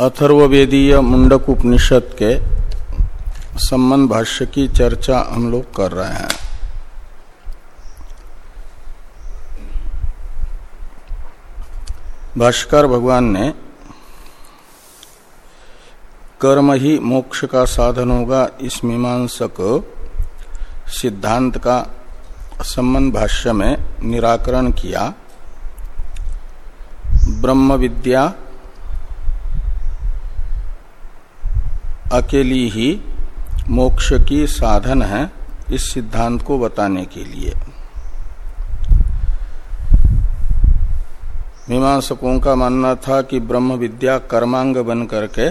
अथर्वेदीय मुंडक उपनिषद के संबंध भाष्य की चर्चा हम लोग कर रहे हैं। भाष्कर भगवान ने कर्म ही मोक्ष का साधन होगा इस मीमांसक सिद्धांत का संबंध भाष्य में निराकरण किया। ब्रह्म विद्या अकेली ही मोक्ष की साधन है इस सिद्धांत को बताने के लिए। मीमांसकों का मानना था कि ब्रह्म विद्या कर्मांग बन करके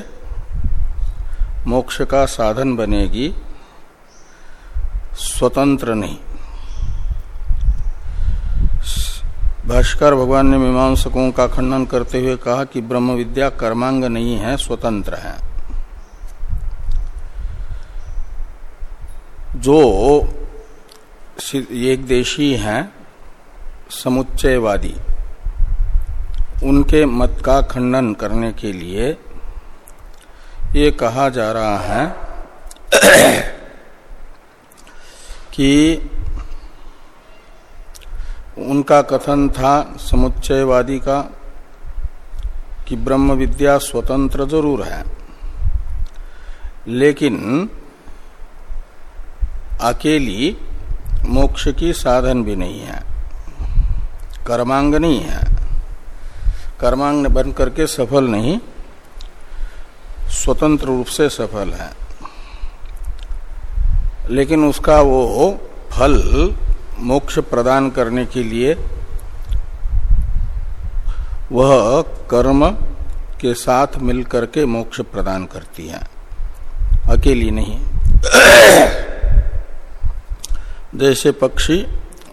मोक्ष का साधन बनेगी, स्वतंत्र नहीं। भाष्कर भगवान ने मीमांसकों का खंडन करते हुए कहा कि ब्रह्म विद्या कर्मांग नहीं है, स्वतंत्र है। जो एक देशी हैं, समुच्चयवादी। उनके मत का खंडन करने के लिए ये कहा जा रहा है कि उनका कथन था समुच्चयवादी का कि ब्रह्म विद्या स्वतंत्र ज़रूर है। लेकिन अकेली मोक्ष की साधन भी नहीं है। कर्मांग नहीं है। कर्मांग बन करके सफल नहीं, स्वतंत्र रूप से सफल है। लेकिन उसका वो फल मोक्ष प्रदान करने के लिए वह कर्म के साथ मिलकर के मोक्ष प्रदान करती है। अकेली नहीं। जैसे पक्षी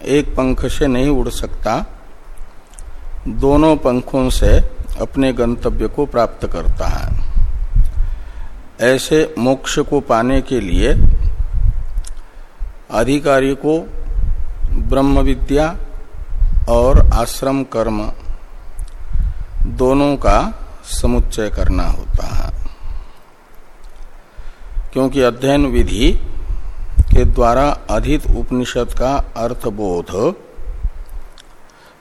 एक पंख से नहीं उड़ सकता, दोनों पंखों से अपने गंतव्य को प्राप्त करता है। ऐसे मोक्ष को पाने के लिए अधिकारी को ब्रह्म विद्या और आश्रम कर्म दोनों का समुच्चय करना होता है। क्योंकि अध्ययन विधि के द्वारा अधित उपनिषद का अर्थबोध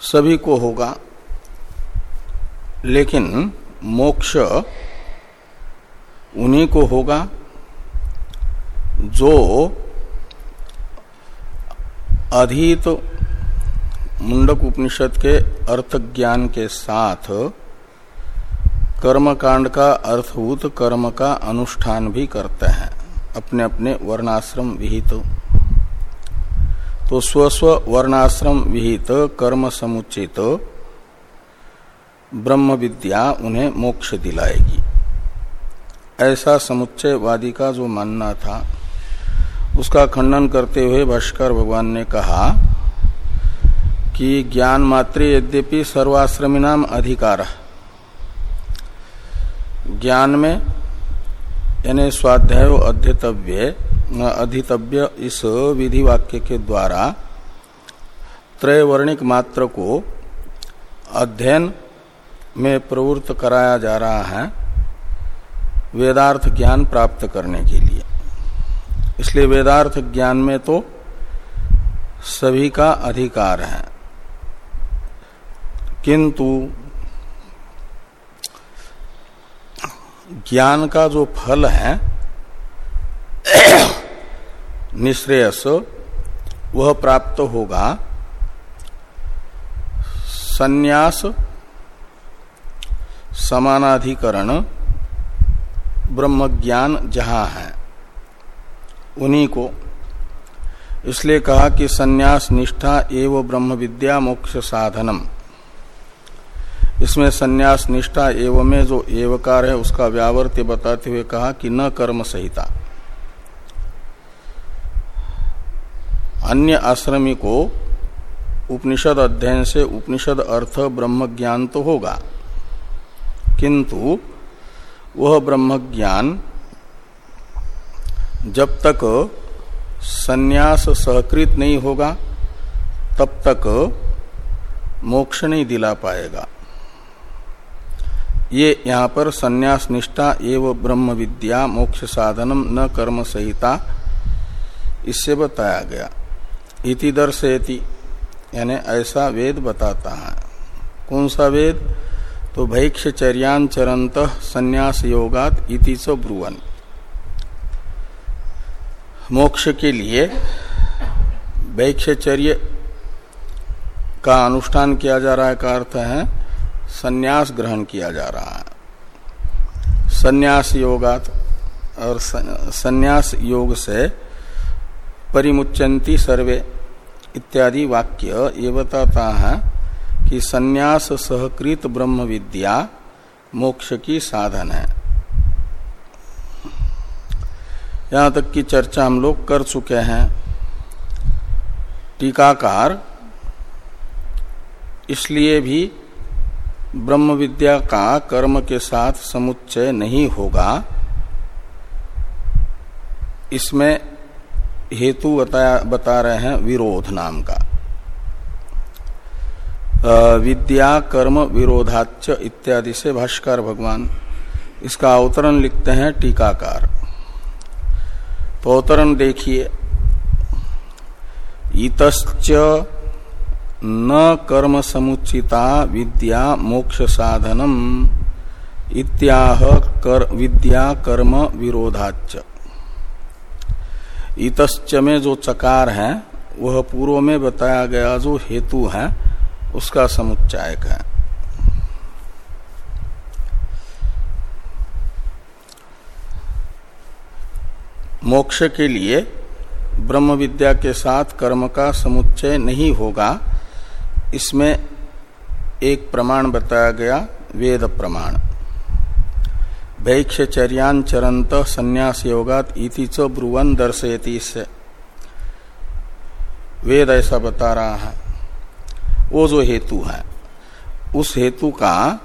सभी को होगा। लेकिन मोक्ष उन्हीं को होगा जो अधित मुंडक उपनिषद के अर्थ ज्ञान के साथ कर्मकांड का अर्थभूत कर्म का अनुष्ठान भी करते हैं। अपने अपने वर्णाश्रम विहित। तो स्वस्व वर्णाश्रम विहित कर्म समुचित। ब्रह्म विद्या उन्हें मोक्ष दिलाएगी। ऐसा समुच्चयवादी का जो मानना था, उसका खंडन करते हुए भाष्कर भगवान ने कहा कि ज्ञान मात्र यद्यपि सर्वाश्रमी नाम अधिकार ज्ञान में यानी स्वाध्याय अध्यतव्य अधितव्य इस विधि वाक्य के द्वारा त्रयवर्णिक मात्र को अध्ययन में प्रवृत्त कराया जा रहा है वेदार्थ ज्ञान प्राप्त करने के लिए। इसलिए वेदार्थ ज्ञान में तो सभी का अधिकार है। किंतु ज्ञान का जो फल है, निश्रेयस, वह प्राप्त होगा। सन्यास, समानाधिकरण ब्रह्म ज्ञान जहाँ है। उन्हीं को। इसलिए कहा कि सन्यास निष्ठा एवं ब्रह्म विद्या मोक्ष साधनम। इसमें सन्यास, निष्ठा एवं में जो एवकार है, उसका व्यावर्त्य बताते हुए कहा कि न कर्म संहिता। अन्य आश्रमी को उपनिषद अध्ययन से उपनिषद अर्थ ब्रह्म ज्ञान तो होगा, किंतु वह ब्रह्म ज्ञान जब तक सन्यास सहकृत नहीं होगा, तब तक मोक्ष नहीं दिला पाएगा। ये यहाँ पर संन्यास निष्ठा एवं ब्रह्म विद्या मोक्ष साधनम न कर्म संहिता इससे बताया गया। इति दर्शयति, यानी ऐसा वेद बताता है। कौन सा वेद? तो चर्यांचरंत संन्यास योगात इति च ब्रुवन। मोक्ष के लिए भैक्षचर्य का अनुष्ठान किया जा रहा है का अर्थ है? संन्यास ग्रहण किया जा रहा है। संन्यास योगात और संन्यास योग से परिमुच्यंती सर्वे इत्यादि वाक्य ये बताता है कि संन्यास सहकृत ब्रह्म विद्या मोक्ष की साधन है। यहाँ तक की चर्चा हम लोग कर चुके हैं। टीकाकार, इसलिए भी ब्रह्म विद्या का कर्म के साथ समुच्चय नहीं होगा। इसमें हेतु बताया बता रहे हैं विरोध नाम का। विद्या, कर्म विरोधाच इत्यादि से भाष्कर भगवान इसका अवतरण लिखते हैं टीकाकार। तो अवतरण देखिए। ईतश्च न कर्म समुचिता विद्या मोक्ष साधनम इत्याह कर, विद्या कर्म विरोधाच इतश्च में जो चकार है, वह पूर्व में बताया गया जो हेतु है, उसका समुच्चायक है। मोक्ष के लिए ब्रह्म विद्या के साथ कर्म का समुच्चय नहीं होगा इसमें एक प्रमाण बताया गया, वेद प्रमाण। चरंत संन्यास योगात इति च ब्रुवन दर्शयती से वेद ऐसा बता रहा है। वो जो हेतु है, उस हेतु का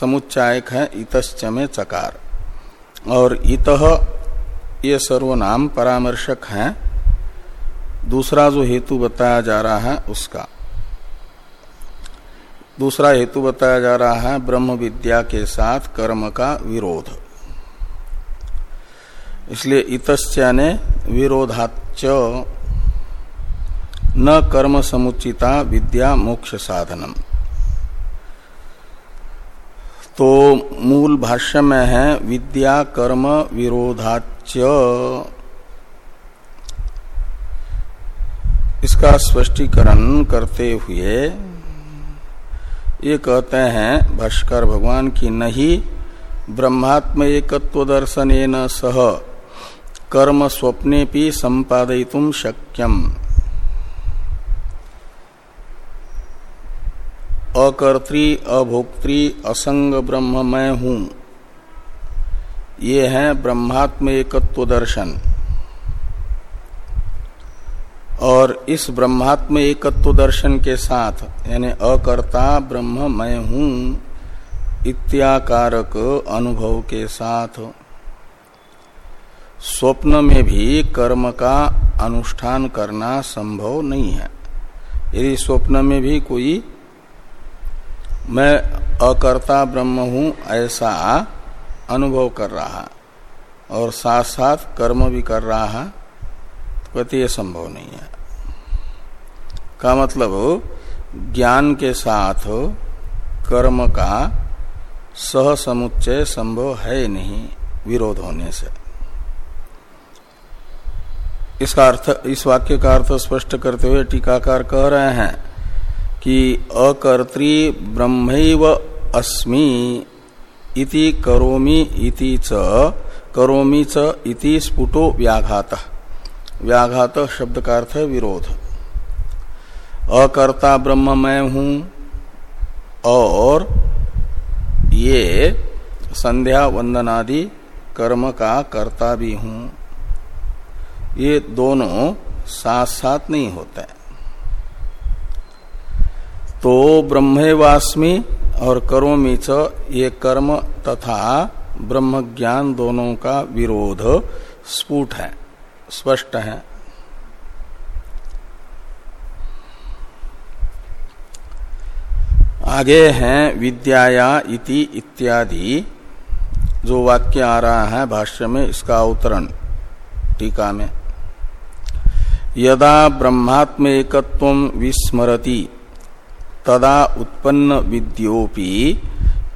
समुच्चायक है इतश्च में चकार। और इत ये सर्वनाम परामर्शक है। दूसरा जो हेतु बताया जा रहा है, उसका। दूसरा हेतु बताया जा रहा है ब्रह्म विद्या के साथ कर्म का विरोध। इसलिए इतश्चा ने विरोधाच न कर्म समुचिता विद्या मोक्ष साधनम। तो मूल भाष्य में है, विद्या कर्म विरोधाच इसका स्पष्टीकरण करते हुए ये कहते हैं, भाष्कर, भगवान की नहीं, ब्रह्मात्म एकत्व दर्शन सह, कर्म स्वप्ने भी संपादयितुम शक्यम। अकर्त्री, अभोक्त्री, असंग ब्रह्म मैं हूँ। ये है ब्रह्मात्म एकत्व दर्शन। और इस ब्रह्मात्म एकत्व दर्शन के साथ, यानी अकर्ता ब्रह्म मैं हूँ, इत्याकारक अनुभव के साथ, स्वप्न में भी कर्म का अनुष्ठान करना संभव नहीं है। यदि स्वप्न में भी कोई, मैं अकर्ता ब्रह्म हूँ, ऐसा अनुभव कर रहा, और साथ साथ कर्म भी कर रहा है कहते ये संभव नहीं है। का मतलब ज्ञान के साथ कर्म का सह समुच्चय संभव है नहीं, विरोध होने से। इसका अर्थ, इस वाक्य का अर्थ स्पष्ट करते हुए टीकाकार कह रहे हैं कि अकर्त्री ब्रह्म अस्मि इति करोमि इति च, करोमि च इति स्फुटो व्याघात। व्याघात शब्द का अर्थ है विरोध। अकर्ता ब्रह्म मैं हूँ और ये संध्या वंदनादि कर्म का कर्ता भी हूँ। ये दोनों साथ साथ नहीं होते। तो ब्रह्मेवास्मि और करोमी च ये कर्म तथा ब्रह्म ज्ञान दोनों का विरोध स्फुट है। स्पष्ट है। आगे हैं, विद्याया इति इत्यादि, जो वाक्य आ रहा है भाष्य में, इसका अवतरण टीका में। यदा ब्रह्मात्म एकत्व विस्मरति, तदा उत्पन्न विद्योपि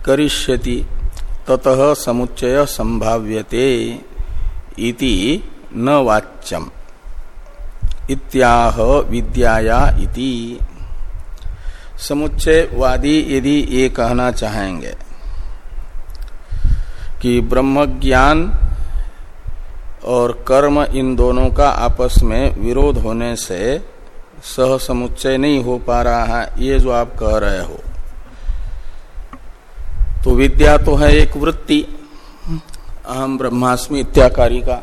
करिष्यति, ततः समुच्चय संभाव्यते इति न वाच्यम इत्याह विद्याया इति। समुच्चयवादी यदि ये कहना चाहेंगे कि ब्रह्म ज्ञान और कर्म इन दोनों का आपस में विरोध होने से सह समुच्चय नहीं हो पा रहा है, ये जो आप कह रहे हो। तो विद्या तो है एक वृत्ति। अहम ब्रह्मास्मि इत्याकारी का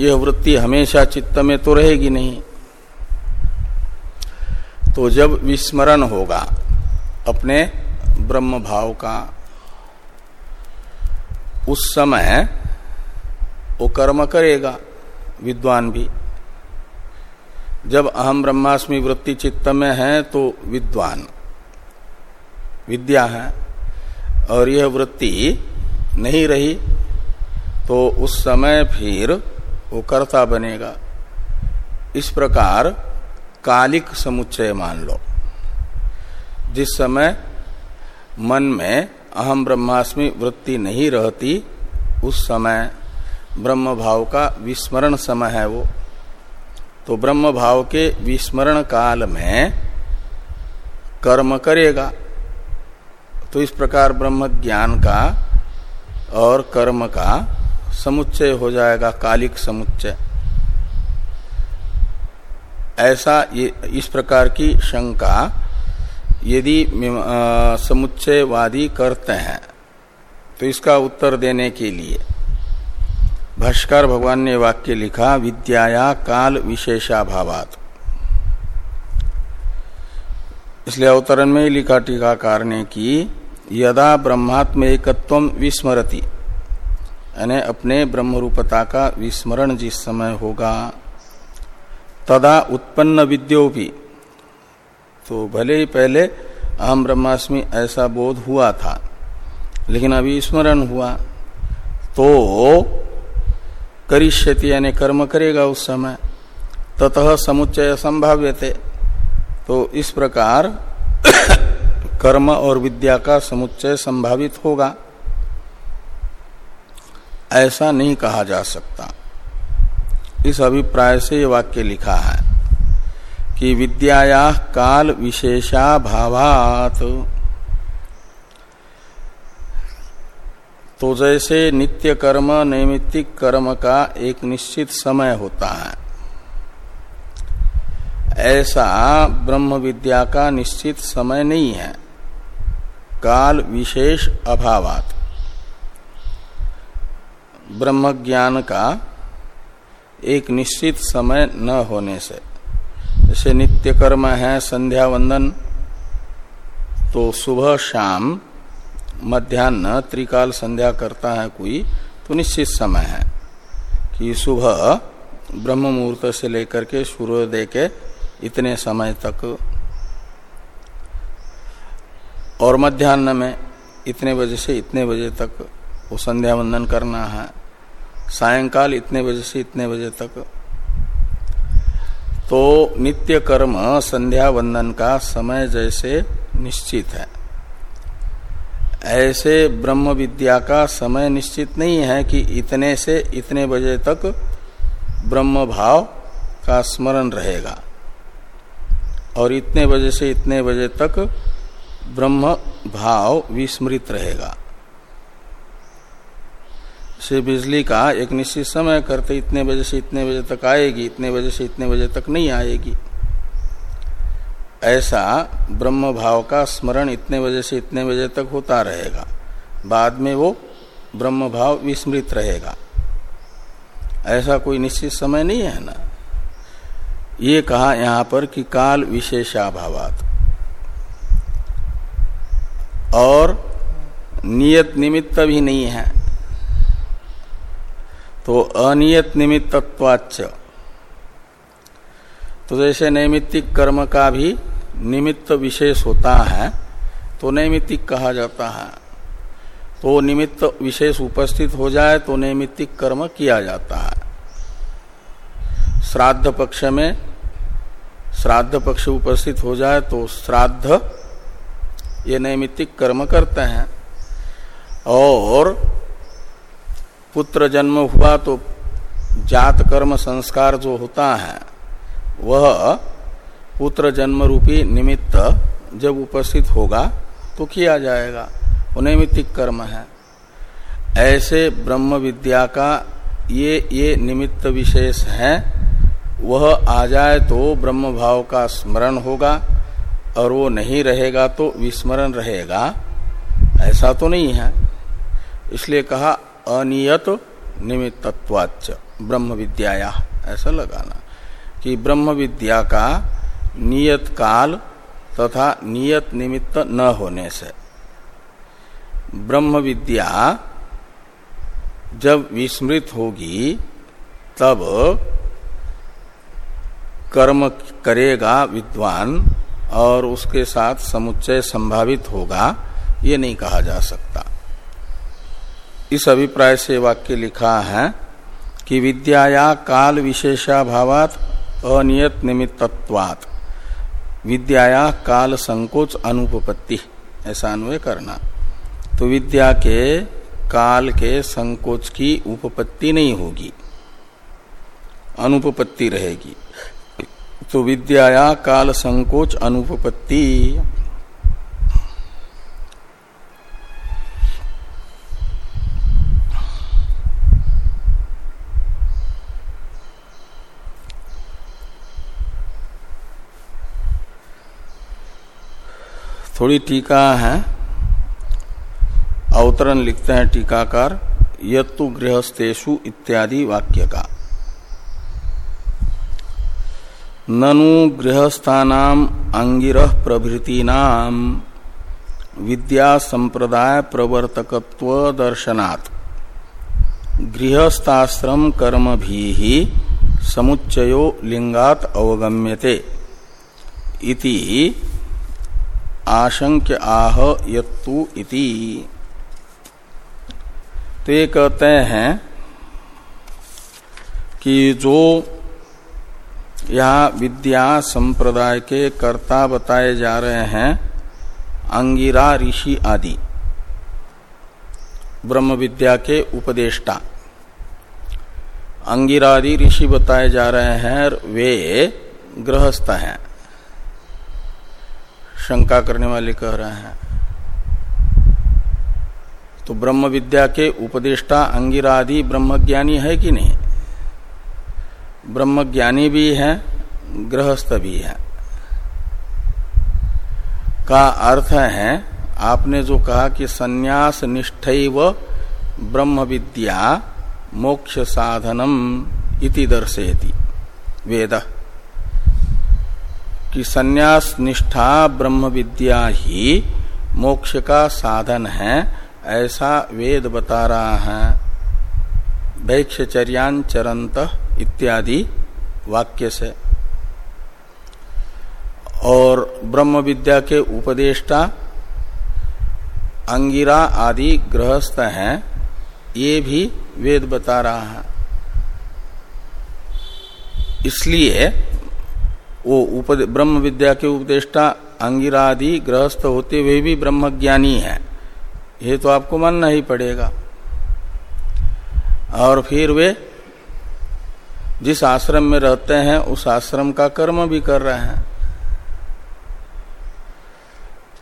यह वृत्ति हमेशा चित्त में तो रहेगी नहीं। तो जब विस्मरण होगा अपने ब्रह्म भाव का, उस समय वो कर्म करेगा, विद्वान भी। जब अहम ब्रह्मास्मि वृत्ति चित्त में है तो विद्वान, विद्या है, और यह वृत्ति नहीं रही तो उस समय फिर वो कर्ता बनेगा। इस प्रकार कालिक समुच्चय मान लो। जिस समय मन में अहम ब्रह्मास्मि वृत्ति नहीं रहती, उस समय ब्रह्म भाव का विस्मरण समय है वो। तो ब्रह्म भाव के विस्मरण काल में कर्म करेगा। तो इस प्रकार ब्रह्म ज्ञान का और कर्म का समुच्चय हो जाएगा, कालिक समुच्चय। ऐसा ये, इस प्रकार की शंका यदि समुच्चयवादी करते हैं तो इसका उत्तर देने के लिए। भाष्कर भगवान ने वाक्य लिखा, विद्याया काल विशेषाभावात। इसलिए अवतरण में लिखा टीकाकार ने की, यदा ब्रह्मात्म एकत्व विस्मरति। यानी अपने ब्रह्म रूपता का विस्मरण जिस समय होगा, तदा उत्पन्न विद्यो भी। तो भले ही पहले अहम ब्रह्मास्मि ऐसा बोध हुआ था, लेकिन अभी स्मरण हुआ। तो करिष्यति यानी कर्म करेगा उस समय, ततः समुच्चय संभाव्य थे तो इस प्रकार कर्म और विद्या का समुच्चय संभावित होगा। ऐसा नहीं कहा जा सकता। इस अभिप्राय से वाक्य लिखा है कि विद्याया काल विशेषा भावात तो जैसे नित्य कर्म, नैमित्तिक कर्म का एक निश्चित समय होता है, ऐसा ब्रह्म विद्या का निश्चित समय नहीं है। काल विशेष अभावात। ब्रह्म ज्ञान का एक निश्चित समय न होने से, जैसे नित्य कर्म है, संध्या वंदन तो सुबह शाम मध्यान्ह त्रिकाल संध्या करता है कोई तो निश्चित समय है कि सुबह ब्रह्म मुहूर्त से लेकर के सूर्योदय के इतने समय तक और मध्यान्ह में इतने बजे से इतने बजे तक वो संध्या वंदन करना है। सायंकाल इतने बजे से इतने बजे तक। तो नित्य कर्म, संध्या वंदन का समय जैसे निश्चित है। ऐसे ब्रह्म विद्या का समय निश्चित नहीं है कि इतने से इतने बजे तक ब्रह्म भाव का स्मरण रहेगा। और इतने बजे से इतने बजे तक ब्रह्म भाव विस्मृत रहेगा। से बिजली का एक निश्चित समय करते इतने बजे से इतने बजे तक आएगी, इतने बजे से इतने बजे तक नहीं आएगी। ऐसा ब्रह्म भाव का स्मरण इतने बजे से इतने बजे तक होता रहेगा। बाद में वो ब्रह्म भाव विस्मृत रहेगा। ऐसा कोई निश्चित समय नहीं है ना? ये कहा यहाँ पर कि काल विशेषाभावात। और नियत निमित्त भी नहीं है। तो अनियत निमित्तवाच्य तो जैसे नैमित्तिक कर्म का भी निमित्त विशेष होता है तो नैमित्तिक कहा जाता है। तो निमित्त विशेष उपस्थित हो जाए तो नैमित्तिक कर्म किया जाता है। श्राद्ध पक्ष में श्राद्ध पक्ष उपस्थित हो जाए तो श्राद्ध ये नैमित्तिक कर्म करते हैं। और पुत्र जन्म हुआ तो जात कर्म संस्कार जो होता है, वह पुत्र जन्म रूपी निमित्त जब उपस्थित होगा तो किया जाएगा। वो कर्म है। ऐसे ब्रह्म विद्या का ये ये निमित्त विशेष है। वह आ जाए तो ब्रह्म भाव का स्मरण होगा और वो नहीं रहेगा तो विस्मरण रहेगा। ऐसा तो नहीं है। इसलिए कहा अनियत निमित्तवाच ब्रह्म विद्या ऐसा लगाना कि ब्रह्म विद्या का नियत काल तथा नियत निमित्त न होने से। ब्रह्म विद्या जब विस्मृत होगी, तब कर्म करेगा विद्वान और उसके साथ समुच्चय संभावित होगा, ये नहीं कहा जा सकता। इस अभिप्राय से वाक्य लिखा है कि विद्याया काल विशेषाभावात अनियत निमित्तत्वात्। विद्याया काल संकोच अनुपपत्ति, ऐसा अन्वय करना। तो विद्या के काल के संकोच की उपपत्ति नहीं होगी, अनुपपत्ति रहेगी। तो विद्याया काल संकोच अनुपपत्ति थोड़ी टीका है। अवतरण लिखते हैं टीकाकार, यत्तु गृहस्थेशु इत्यादि वाक्य का। ननु गृहस्थानाम अंगिर प्रभृतीनाम विद्या संप्रदाय प्रवर्तकत्व दर्शनात्। गृहस्थाश्रम कर्म भी ही समुच्चयो लिंगात अवगम्यते। इति आशंक्य आह यत्तु इति। तो ये कहते हैं कि जो यहाँ विद्या संप्रदाय के कर्ता बताए जा रहे हैं, अंगिरा, ऋषि आदि, ब्रह्म विद्या के उपदेष्टा। अंगिरादि ऋषि बताए जा रहे हैं, वे गृहस्थ हैं। शंका करने वाले कह रहे हैं। तो ब्रह्म विद्या के उपदेष्टा अंगिरादि ब्रह्मज्ञानी है कि नहीं? ब्रह्म ज्ञानी भी है, गृहस्थ भी है। का अर्थ है, आपने जो कहा कि संन्यास निष्ठ ब्रह्म विद्या मोक्ष साधनम इति दर्शयति। वेद। कि संन्यास निष्ठा ब्रह्म विद्या ही मोक्ष का साधन है, ऐसा वेद बता रहा है। भैक्षचर्यान चरंत इत्यादि वाक्य से। और ब्रह्म विद्या के उपदेष्टा अंगिरा आदि गृहस्थ हैं, ये भी वेद बता रहा है। इसलिए वो ब्रह्म विद्या के उपदेष्टा अंगिरादि गृहस्थ होते हुए भी ब्रह्मज्ञानी है। ये तो आपको मानना ही पड़ेगा। और फिर वे जिस आश्रम में रहते हैं, उस आश्रम का कर्म भी कर रहे हैं।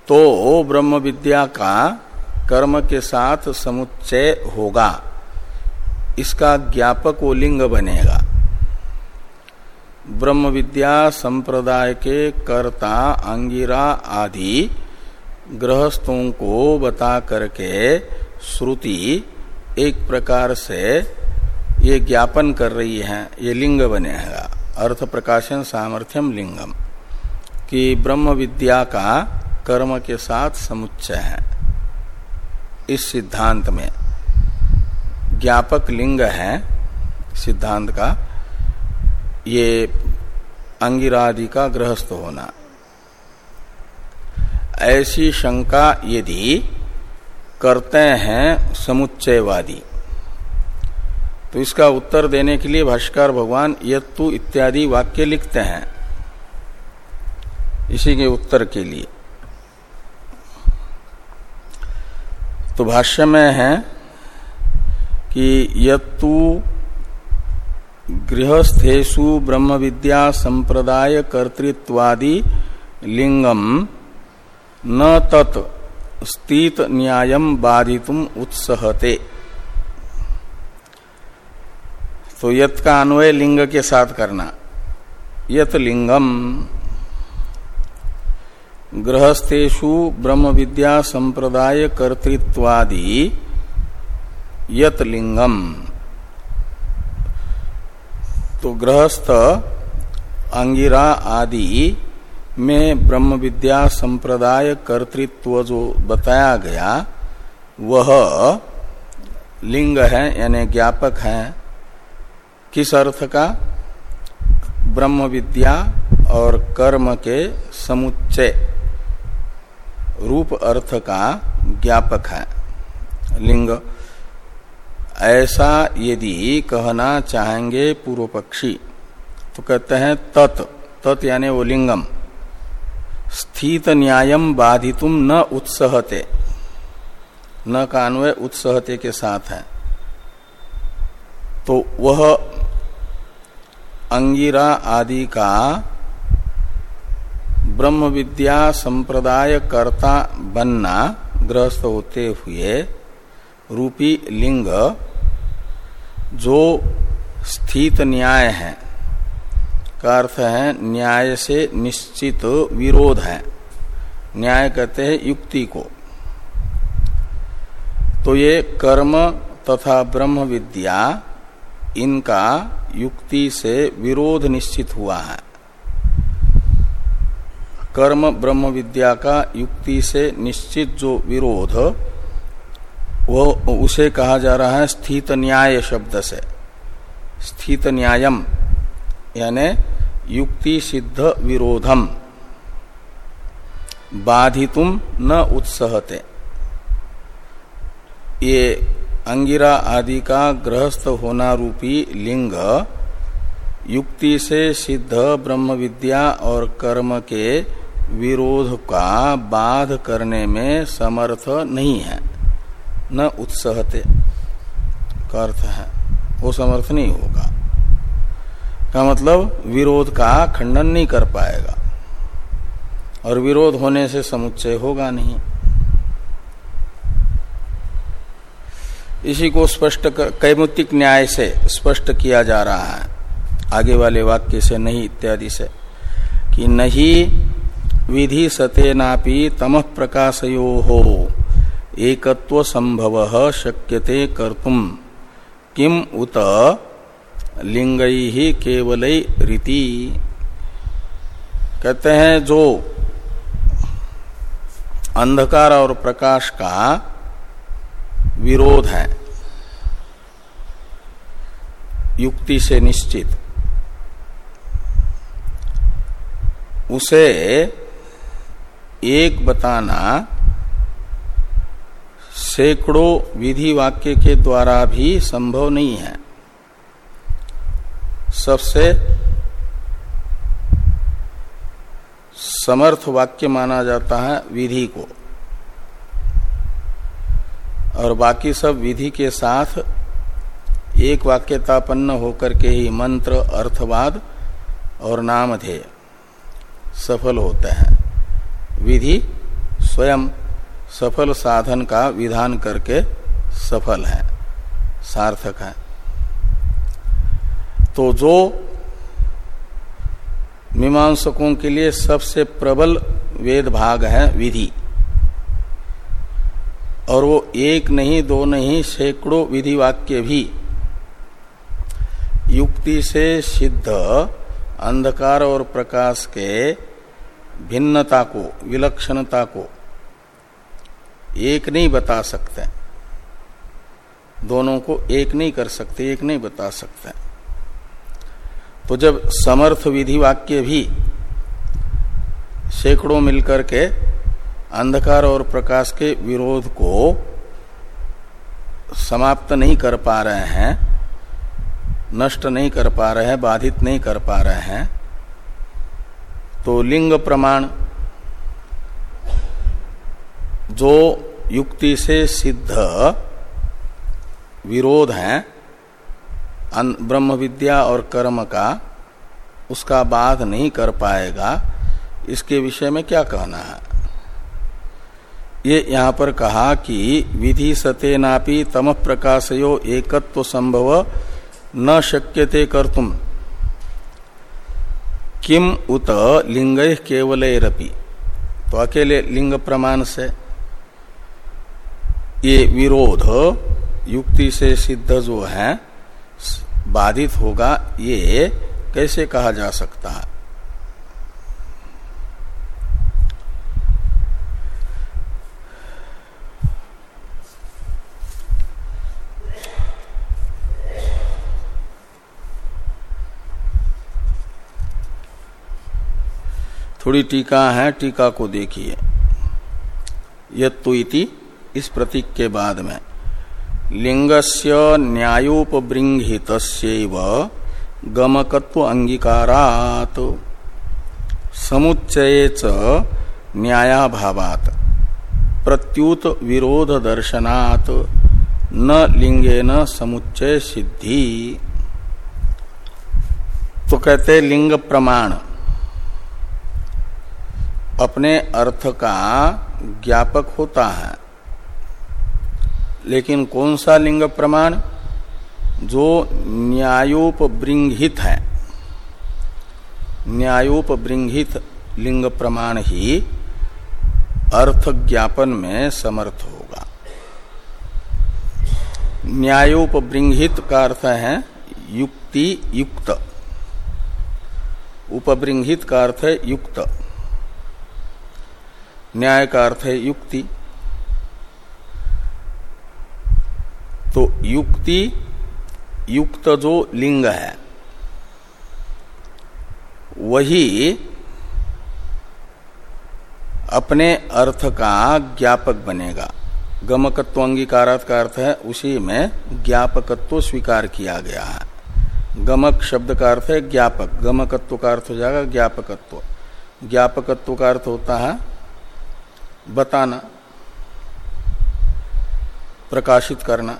तो वो ब्रह्म विद्या का कर्म के साथ समुच्चय होगा। इसका ज्ञापक वो लिंग बनेगा। ब्रह्म विद्या संप्रदाय के कर्ता, अंगिरा आदि गृहस्थों को बता करके श्रुति एक प्रकार से ये ज्ञापन कर रही है, ये लिंग बनेगा अर्थ प्रकाशन सामर्थ्यम लिंगम, कि ब्रह्म विद्या का कर्म के साथ समुच्चय है। इस सिद्धांत में ज्ञापक लिंग है, सिद्धांत का। ये अंगिरादि का गृहस्थ होना। ऐसी शंका यदि करते हैं समुच्चयवादी तो इसका उत्तर देने के लिए भाष्कर भगवान यत्तु इत्यादि वाक्य लिखते हैं। इसी के उत्तर के लिए। तो भाष्य में है कि यत्तु गृहस्थेशु ब्रह्म विद्या संप्रदाय कर्तृत्वादि लिंगम न तत् स्थित न्यायम बाधितुम उत्सहते। तो यत का अन्वय लिंग के साथ करना। यत लिंगम गृहस्थेशु ब्रह्म विद्या संप्रदाय कर्तृत्वादि यत लिंगम तो गृहस्थ अंगिरा आदि में ब्रह्म विद्या संप्रदाय कर्तृत्व जो बताया गया, वह लिंग है, यानी ज्ञापक है। किस अर्थ का? ब्रह्म विद्या और कर्म के समुच्चय रूप अर्थ का ज्ञापक है। लिंग ऐसा यदि कहना चाहेंगे पूर्व पक्षी तो कहते हैं तत्। तत् यानी वो लिंगम। स्थित न्यायम बाधितुम न उत्सहते। न कान्वय उत्सहते के साथ है। तो वह अंगिरा आदि का ब्रह्म विद्या संप्रदाय कर्ता बनना ग्रस्त होते हुए रूपी लिंग जो स्थित न्याय है। का अर्थ है, न्याय से निश्चित विरोध है। न्याय कहते हैं युक्ति को। तो ये कर्म तथा ब्रह्म विद्या, इनका युक्ति से विरोध निश्चित हुआ है। कर्म ब्रह्म विद्या का युक्ति से निश्चित जो विरोध वो उसे कहा जा रहा है स्थित न्याय शब्द से। स्थित न्यायम, यानी युक्ति सिद्ध विरोधम। बाधितुम न उत्सहते। ये अंगिरा आदि का गृहस्थ होना रूपी लिंग युक्ति से सिद्ध ब्रह्म विद्या और कर्म के विरोध का बाध करने में समर्थ नहीं है। न उत्सहते। का अर्थ है, वो समर्थ नहीं होगा। का मतलब विरोध का खंडन नहीं कर पाएगा। और विरोध होने से समुच्चय होगा नहीं। इसी को स्पष्ट कैमुतिक न्याय से स्पष्ट किया जा रहा है। आगे वाले वाक्य से नहीं, इत्यादि से। कि नहीं विधि सतेनापि तम प्रकाशयो। हो एकत्व संभव शक्यते कर्तुम। किम उत लिंग ही केवल रीति? कहते हैं जो अंधकार और प्रकाश का विरोध है, युक्ति से निश्चित, उसे एक बताना सैकड़ों विधि वाक्य के द्वारा भी संभव नहीं है। सबसे समर्थ वाक्य माना जाता है विधि को। और बाकी सब विधि के साथ एक वाक्यतापन्न होकर के ही मंत्र, अर्थवाद और नामधेय सफल होते हैं। विधि स्वयं सफल साधन का विधान करके सफल है, सार्थक है। तो जो मीमांसकों के लिए सबसे प्रबल वेद भाग है विधि, और वो एक नहीं, दो नहीं, सैकड़ों विधि वाक्य भी, युक्ति से सिद्ध, अंधकार और प्रकाश के भिन्नता को, विलक्षणता को एक नहीं बता सकते। दोनों को एक नहीं कर सकते, एक नहीं बता सकते। तो जब समर्थ विधि वाक्य भी सैकड़ों मिलकर के अंधकार और प्रकाश के विरोध को समाप्त नहीं कर पा रहे हैं, नष्ट नहीं कर पा रहे हैं, बाधित नहीं कर पा रहे हैं तो लिंग प्रमाण जो युक्ति से सिद्ध विरोध है ब्रह्म विद्या और कर्म का, उसका बाध नहीं कर पाएगा, इसके विषय में क्या कहना है? ये यहाँ पर कहा कि विधि सतेनापि तम प्रकाशयो एकत्व संभव न शक्यते कर्तुम। किम उत लिंग केवलरपि। तो अकेले लिंग प्रमाण से ये विरोध युक्ति से सिद्ध जो है, बाधित होगा, ये कैसे कहा जा सकता है? थोड़ी टीका है, टीका को देखिए। यत्तु इति इस प्रतीक के बाद में, लिंगस्य न्यायोपबृंहित गमकत्व अंगीकारात, समुच्चय च न्यायाभावात, प्रत्युत विरोध दर्शनात् न लिंगेन समुच्चय सिद्धि। तो कहते लिंग प्रमाण। अपने अर्थ का ज्ञापक होता है। लेकिन कौन सा लिंग प्रमाण? जो न्यायोपबृंहित है। न्यायोपबृंहित लिंग प्रमाण ही अर्थ ज्ञापन में समर्थ होगा। न्यायोपबृंहित का अर्थ है युक्ति युक्त। उपबृंहित का अर्थ है युक्त। न्याय का अर्थ है युक्ति। तो युक्ति, युक्त जो लिंग है, वही अपने अर्थ का ज्ञापक बनेगा। गमकत्व अंगीकारात का अर्थ है, उसी में ज्ञापकत्व स्वीकार किया गया है। गमक शब्द का अर्थ है ज्ञापक। गमकत्व का अर्थ हो जाएगा ज्ञापकत्व। ज्ञापकत्व का अर्थ होता है बताना, प्रकाशित करना।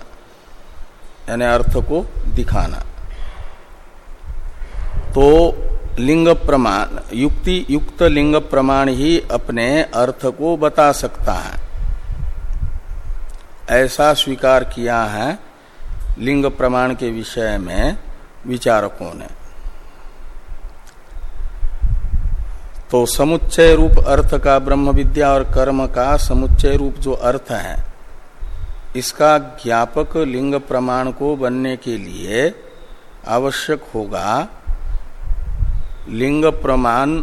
यानी अर्थ को दिखाना। तो लिंग प्रमाण, युक्ति, युक्त लिंग प्रमाण ही अपने अर्थ को बता सकता है। ऐसा स्वीकार किया है लिंग प्रमाण के विषय में विचारकों ने। तो समुच्चय रूप अर्थ का ब्रह्म विद्या और कर्म का समुच्चय रूप जो अर्थ है इसका ज्ञापक लिंग प्रमाण को बनने के लिए आवश्यक होगा लिंग प्रमाण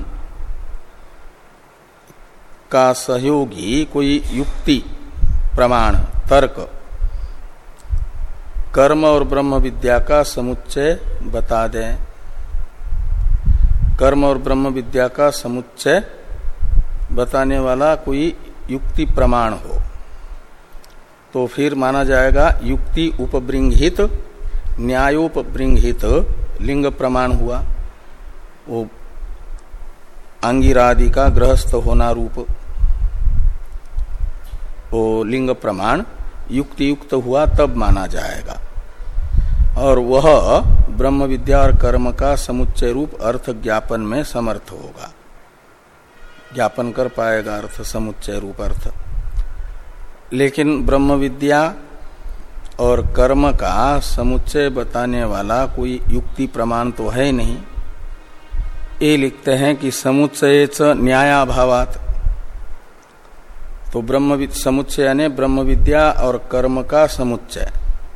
का सहयोगी कोई युक्ति, प्रमाण, तर्क, कर्म और ब्रह्म विद्या का समुच्चय बता दें। कर्म और ब्रह्म विद्या का समुच्चय बताने वाला कोई युक्ति, प्रमाण हो। तो फिर माना जाएगा युक्ति उपबृंहित, न्यायोपबृंहित लिंग प्रमाण हुआ। वो अंगिरादि का गृहस्थ होना रूप। वो लिंग प्रमाण युक्ति युक्त हुआ तब माना जाएगा। और वह ब्रह्म विद्या और कर्म का समुच्चय रूप अर्थ ज्ञापन में समर्थ होगा। ज्ञापन कर पाएगा अर्थ, समुच्चय रूप अर्थ। लेकिन ब्रह्म विद्या और कर्म का समुच्चय बताने वाला कोई युक्ति प्रमाण तो है नहीं। ये लिखते हैं कि समुच्चय च न्यायाभावात। तो ब्रह्म समुच्चय यानी ब्रह्म विद्या और कर्म का समुच्चय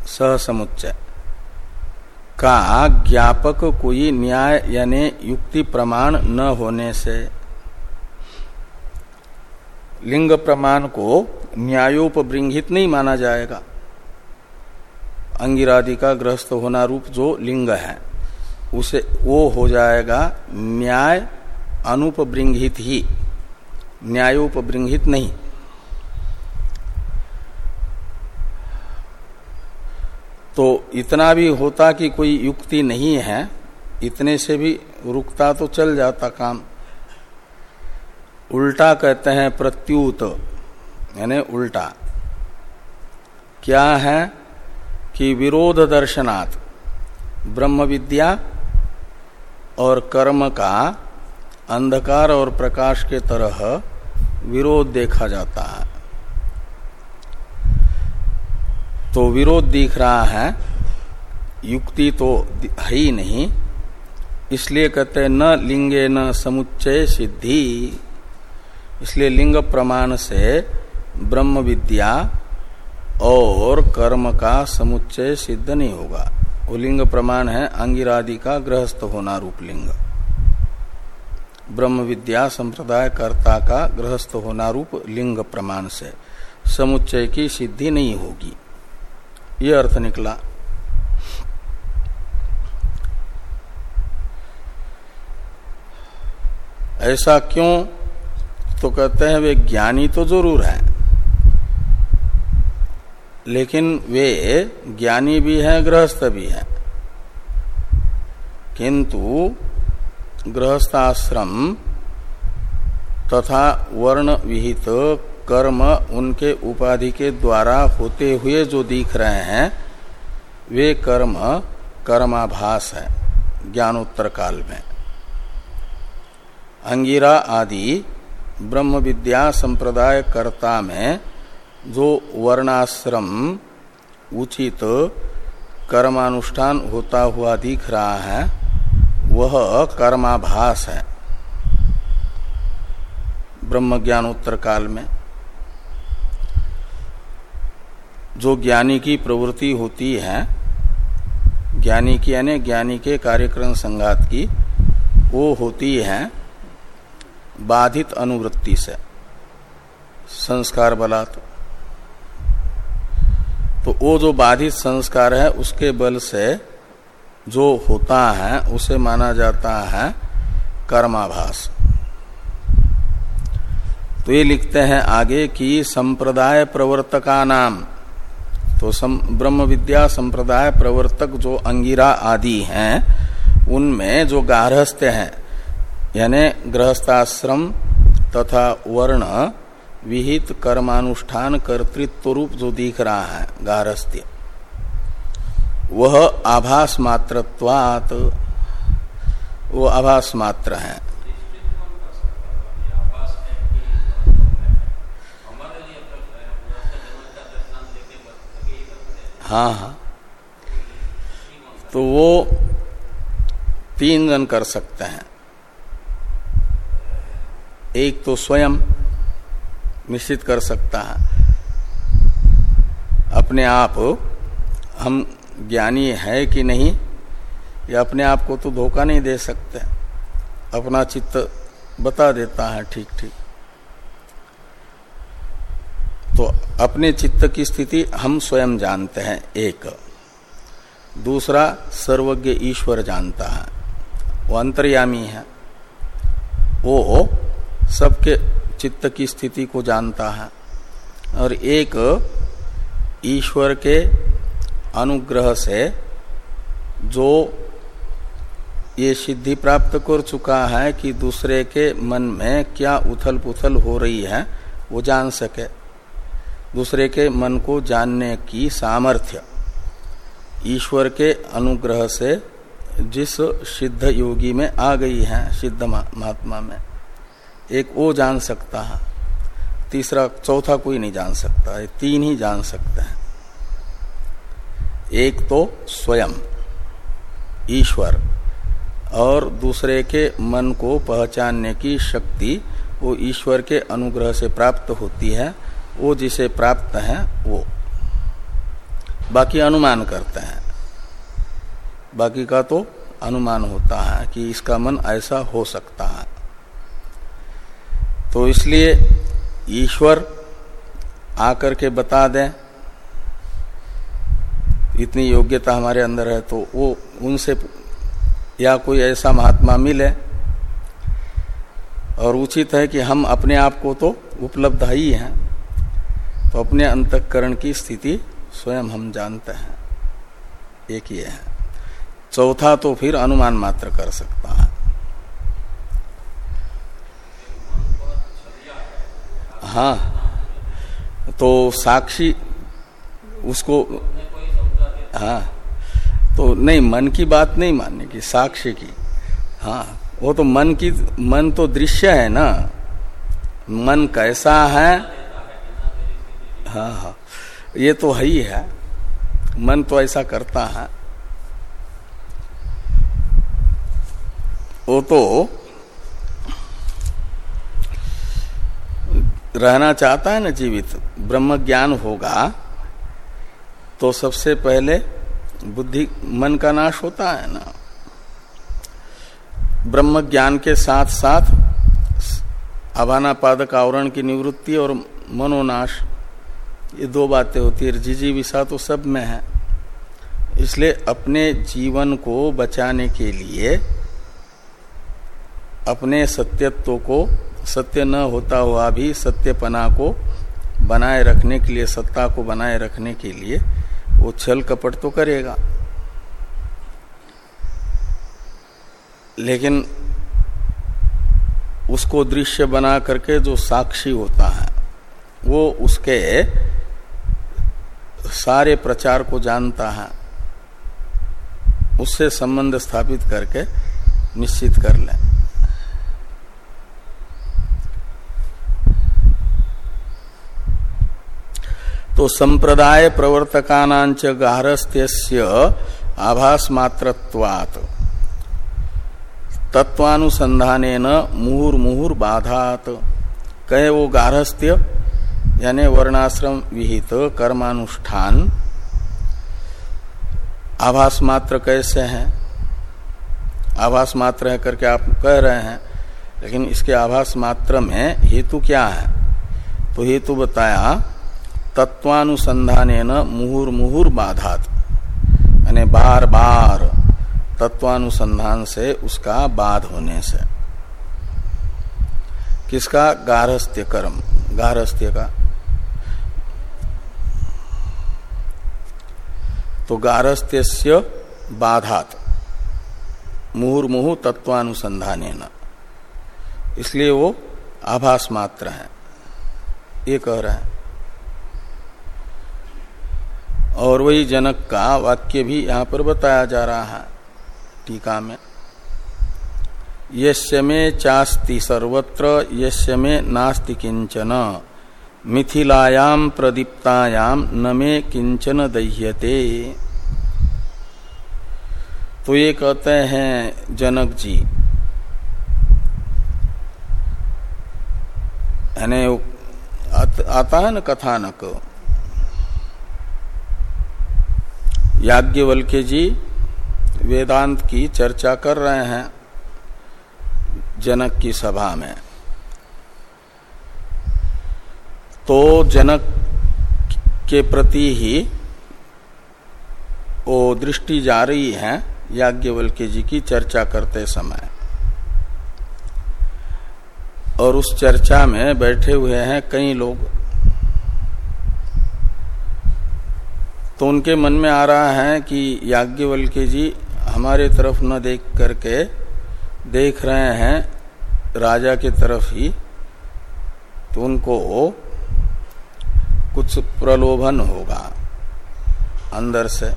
सह समुच्चय का ज्ञापक कोई न्याय यानी युक्ति प्रमाण न होने से लिंग प्रमाण को न्यायोपबृंहित नहीं माना जाएगा। अंगिरादि का ग्रस्त होना रूप जो लिंग है, उसे वो हो जाएगा न्याय अनुपबृंहित ही। न्यायोपबृंहित नहीं। तो इतना भी होता कि कोई युक्ति नहीं है, इतने से भी रुकता तो चल जाता काम। उल्टा कहते हैं प्रत्युत, यानी उल्टा। क्या है? कि विरोध दर्शनात् ब्रह्म विद्या और कर्म का अंधकार और प्रकाश के तरह विरोध देखा जाता है। तो विरोध दिख रहा है, युक्ति तो है ही नहीं, इसलिए कहते न लिंगे न समुच्चय सिद्धि। इसलिए लिंग प्रमाण से ब्रह्म विद्या और कर्म का समुच्चय सिद्ध नहीं होगा। वो लिंग प्रमाण है, अंगिरादि का गृहस्थ होना रूप लिंग। ब्रह्म विद्या संप्रदाय कर्ता का गृहस्थ होना रूप लिंग प्रमाण से। समुच्चय की सिद्धि नहीं होगी। ये अर्थ निकला। ऐसा क्यों तो कहते हैं वे ज्ञानी तो ज़रूर है। लेकिन वे ज्ञानी भी है, गृहस्थ भी है। किंतु गृहस्थाश्रम तथा वर्ण विहित कर्म उनके उपाधि के द्वारा होते हुए जो दिख रहे हैं, वे कर्म, कर्माभास है, ज्ञानोत्तर काल में। अंगिरा आदि ब्रह्म विद्या संप्रदाय कर्ता में जो वर्णाश्रम उचित कर्मानुष्ठान होता हुआ दिख रहा है, वह कर्माभास है। ब्रह्म ज्ञानोत्तर काल में जो ज्ञानी की प्रवृत्ति होती है, ज्ञानी की यानी ज्ञानी के कार्यक्रम संघात की, वो होती है बाधित अनुवृत्ति से। संस्कार बलात् तो। वो जो बाधित संस्कार है उसके बल से जो होता है उसे माना जाता है कर्माभास। तो ये लिखते हैं आगे कि संप्रदाय प्रवर्तका नाम। तो सम, ब्रह्म विद्या संप्रदाय प्रवर्तक जो अंगिरा आदि हैं उनमें जो गारहस्थ हैं यानी गृहस्थाश्रम तथा वर्ण विहित कर्मानुष्ठान कर्तृत्व रूप जो दिख रहा है, गारहस्थ्य। वह आभास मात्रत्वात, वो आभास मात्र है। हाँ हाँ। तो वो तीन जन कर सकते हैं। एक तो स्वयं निश्चित कर सकता है। अपने आप हम ज्ञानी है कि नहीं, या अपने आप को तो धोखा नहीं दे सकते। अपना चित्त बता देता है ठीक ठीक। तो अपने चित्त की स्थिति हम स्वयं जानते हैं, एक। दूसरा, सर्वज्ञ ईश्वर जानता है। वो अंतर्यामी है। वो सबके चित्त की स्थिति को जानता है। और एक ईश्वर के अनुग्रह से जो ये सिद्धि प्राप्त कर चुका है कि दूसरे के मन में क्या उथल पुथल हो रही है, वो जान सके। दूसरे के मन को जानने की सामर्थ्य। ईश्वर के अनुग्रह से जिस सिद्ध योगी में आ गई है, सिद्ध महात्मा में एक वो जान सकता है। तीसरा, चौथा कोई नहीं जान सकता। है तीन ही जान सकते हैं। एक तो स्वयं, ईश्वर, और दूसरे के मन को पहचानने की शक्ति, वो ईश्वर के अनुग्रह से प्राप्त होती है। वो जिसे प्राप्त है, वो। बाकी अनुमान करते हैं। बाकी का तो अनुमान होता है कि इसका मन ऐसा हो सकता है। तो इसलिए ईश्वर आकर के बता दें, इतनी योग्यता हमारे अंदर है तो वो उनसे या कोई ऐसा महात्मा मिले। और उचित है कि हम अपने आप को तो उपलब्ध ही हैं तो अपने अंतकरण की स्थिति स्वयं हम जानते हैं। एक ये है। चौथा तो फिर अनुमान मात्र कर सकता है। हाँ तो साक्षी उसको हाँ तो नहीं, मन की बात नहीं मानने की साक्ष्य की हाँ वो तो मन की, मन तो दृश्य है ना, मन कैसा है? हाँ हाँ ये तो है ही है, मन तो ऐसा करता है, वो तो रहना चाहता है ना जीवित, ब्रह्म ज्ञान होगा तो सबसे पहले बुद्धि, मन का नाश होता है ना। ब्रह्म ज्ञान के साथ साथ अभाना पादक आवरण की निवृत्ति और मनोनाश, ये दो बातें होती है। जिजी विषा तो सब में है। इसलिए अपने जीवन को बचाने के लिए अपने सत्यत्व को सत्य न होता हुआ भी सत्यपना को बनाए रखने के लिए, सत्ता को बनाए रखने के लिए वो छल कपट तो करेगा। लेकिन उसको दृश्य बना करके जो साक्षी होता है, वो उसके सारे प्रचार को जानता है। उससे संबंध स्थापित करके निश्चित कर ले। तो संप्रदाय प्रवर्तकानांच गारस्थ्य आभास मात्रत्वात् तत्वानुसंधान मुहुर मुहुर बाधात। कहे वो गारहस्थ्य यानी वर्णाश्रम विहित, कर्मानुष्ठान। आभास मात्र कैसे हैं? आभास मात्र है करके आप कह रहे हैं, लेकिन इसके आभास मात्र में हेतु क्या है? तो हेतु बताया तत्वानुसंधान मुहुर मुहुर बाधात यानी बार बार तत्वानुसंधान से उसका बाध होने से। किसका? गारहस्थ्य कर्म। गारहस्थ्य का? तो गारहस्थ्य बाधात। मुहुर्मुहु तत्वानुसंधान इसलिए वो आभास मात्र है। ये कह रहे हैं। और वही जनक का वाक्य भी यहाँ पर बताया जा रहा है टीका में। यश्य में चास्ति सर्वत्र यश्य में नास्ति किंचन। मिथिलायाम प्रदीप्तायाम न में किंचन दह्यते। तो ये कहते हैं जनक जी, यानी आता है न कथानक याज्ञवल्के जी वेदांत की चर्चा कर रहे हैं जनक की सभा में। तो जनक के प्रति ही वो दृष्टि जा रही है याज्ञवल्के जी की चर्चा करते समय। और उस चर्चा में बैठे हुए हैं कई लोग। तो उनके मन में आ रहा है कि याज्ञवल्के जी हमारे तरफ़ न देख करके देख रहे हैं राजा के तरफ़ ही तो उनको कुछ प्रलोभन होगा अंदर से।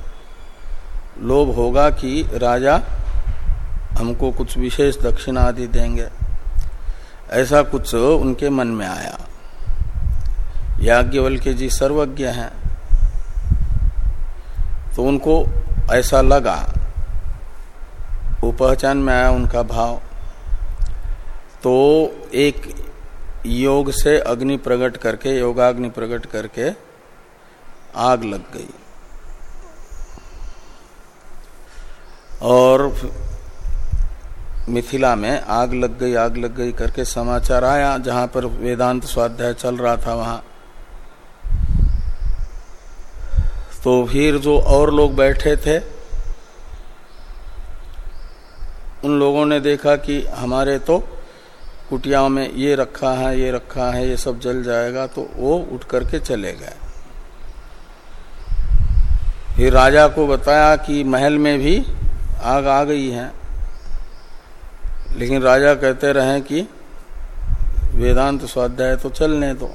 लोभ होगा कि राजा हमको कुछ विशेष दक्षिणा आदि देंगे। ऐसा कुछ उनके मन में आया। याज्ञवल्के जी सर्वज्ञ हैं। तो उनको ऐसा लगा। वो पहचान में आया उनका भाव। तो एक योग से अग्नि प्रकट करके, योगाग्नि प्रकट करके आग लग गई। और मिथिला में आग लग गई, आग लग गई करके समाचार आया, जहाँ पर वेदांत स्वाध्याय चल रहा था वहाँ। तो फिर जो और लोग बैठे थे, उन लोगों ने देखा कि हमारे तो कुटिया में ये रखा है, ये रखा है, ये सब जल जाएगा तो वो उठ करके चले गए। फिर राजा को बताया कि महल में भी आग आ गई है। लेकिन राजा कहते रहे कि वेदांत स्वाध्याय तो चलने दो।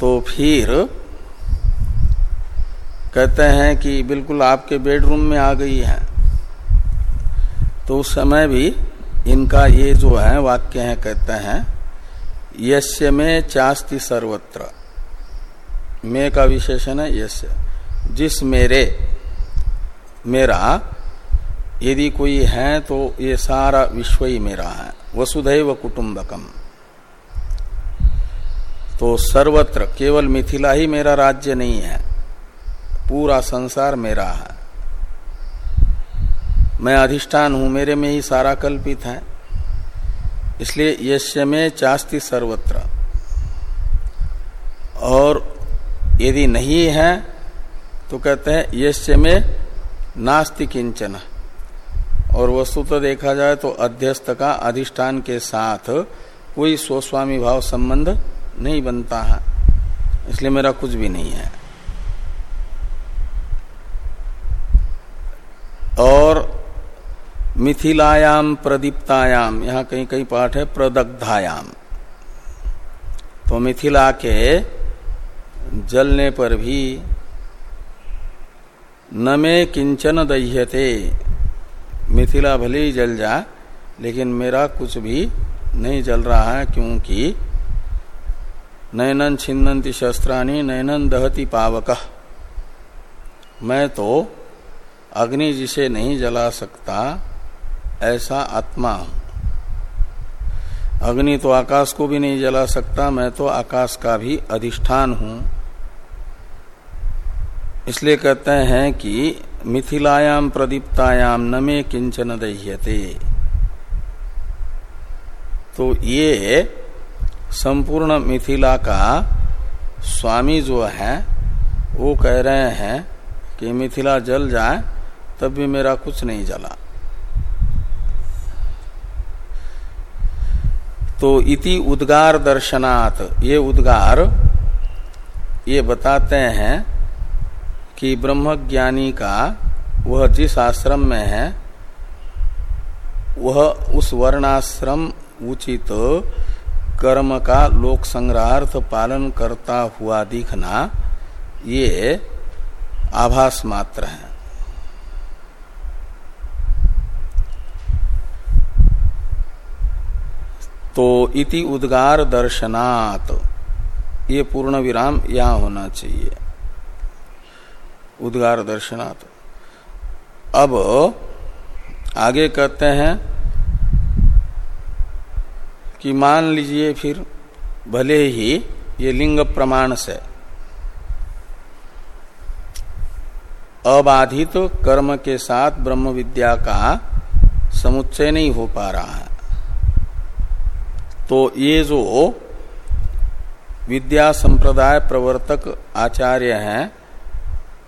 तो फिर कहते हैं कि बिल्कुल आपके बेडरूम में आ गई है। तो उस समय भी इनका ये जो है वाक्य है, कहते हैं यश्य में चास्ति सर्वत्र। मे का विशेषण है यश्य जिस मेरे, मेरा, यदि कोई है तो ये सारा विश्व ही मेरा है। वसुधैव कुटुंबकम। तो सर्वत्र, केवल मिथिला ही मेरा राज्य नहीं है। पूरा संसार मेरा है। मैं अधिष्ठान हूँ, मेरे में ही सारा कल्पित है। इसलिए यश्य में चास्ति सर्वत्र। और यदि नहीं है तो कहते हैं, यश्य में नास्ति किंचन। और वस्तु तो देखा जाए तो अध्यस्त का अधिष्ठान के साथ कोई स्वस्वामी भाव संबंध नहीं बनता है। इसलिए मेरा कुछ भी नहीं है। और मिथिलायाम प्रदीप्तायाम यहाँ कहीं कहीं पाठ है प्रदग्धायाम तो मिथिला के जलने पर भी न में किंचन दह्यते। मिथिला भले ही जल जा, लेकिन मेरा कुछ भी नहीं जल रहा है, क्योंकि नयनन छिन्नती शस्त्राणी नयनन दहती पावक। मैं तो अग्नि जिसे नहीं जला सकता, ऐसा आत्मा हूँ। अग्नि तो आकाश को भी नहीं जला सकता, मैं तो आकाश का भी अधिष्ठान हूँ। इसलिए कहते हैं कि मिथिलायाम प्रदीप्तायाम न में किंचन दह्यते। तो ये संपूर्ण मिथिला का स्वामी जो है, वो कह रहे हैं कि मिथिला जल जाए तब भी मेरा कुछ नहीं जला। तो इति उद्गार दर्शनात्। ये उद्गार, ये बताते हैं कि ब्रह्मज्ञानी का, वह जिस आश्रम में है, वह उस वर्णाश्रम उचित कर्म का लोक संग्रहार्थ पालन करता हुआ दिखना, ये आभास मात्र है। तो इति उद्गार दर्शनात्। ये पूर्ण विराम यहाँ होना चाहिए। उद्गार दर्शनात्। अब आगे कहते हैं कि मान लीजिए फिर, भले ही ये लिंग प्रमाण से अबाधित कर्म के साथ ब्रह्म विद्या का समुच्चय नहीं हो पा रहा है। तो ये जो विद्या संप्रदाय प्रवर्तक आचार्य हैं,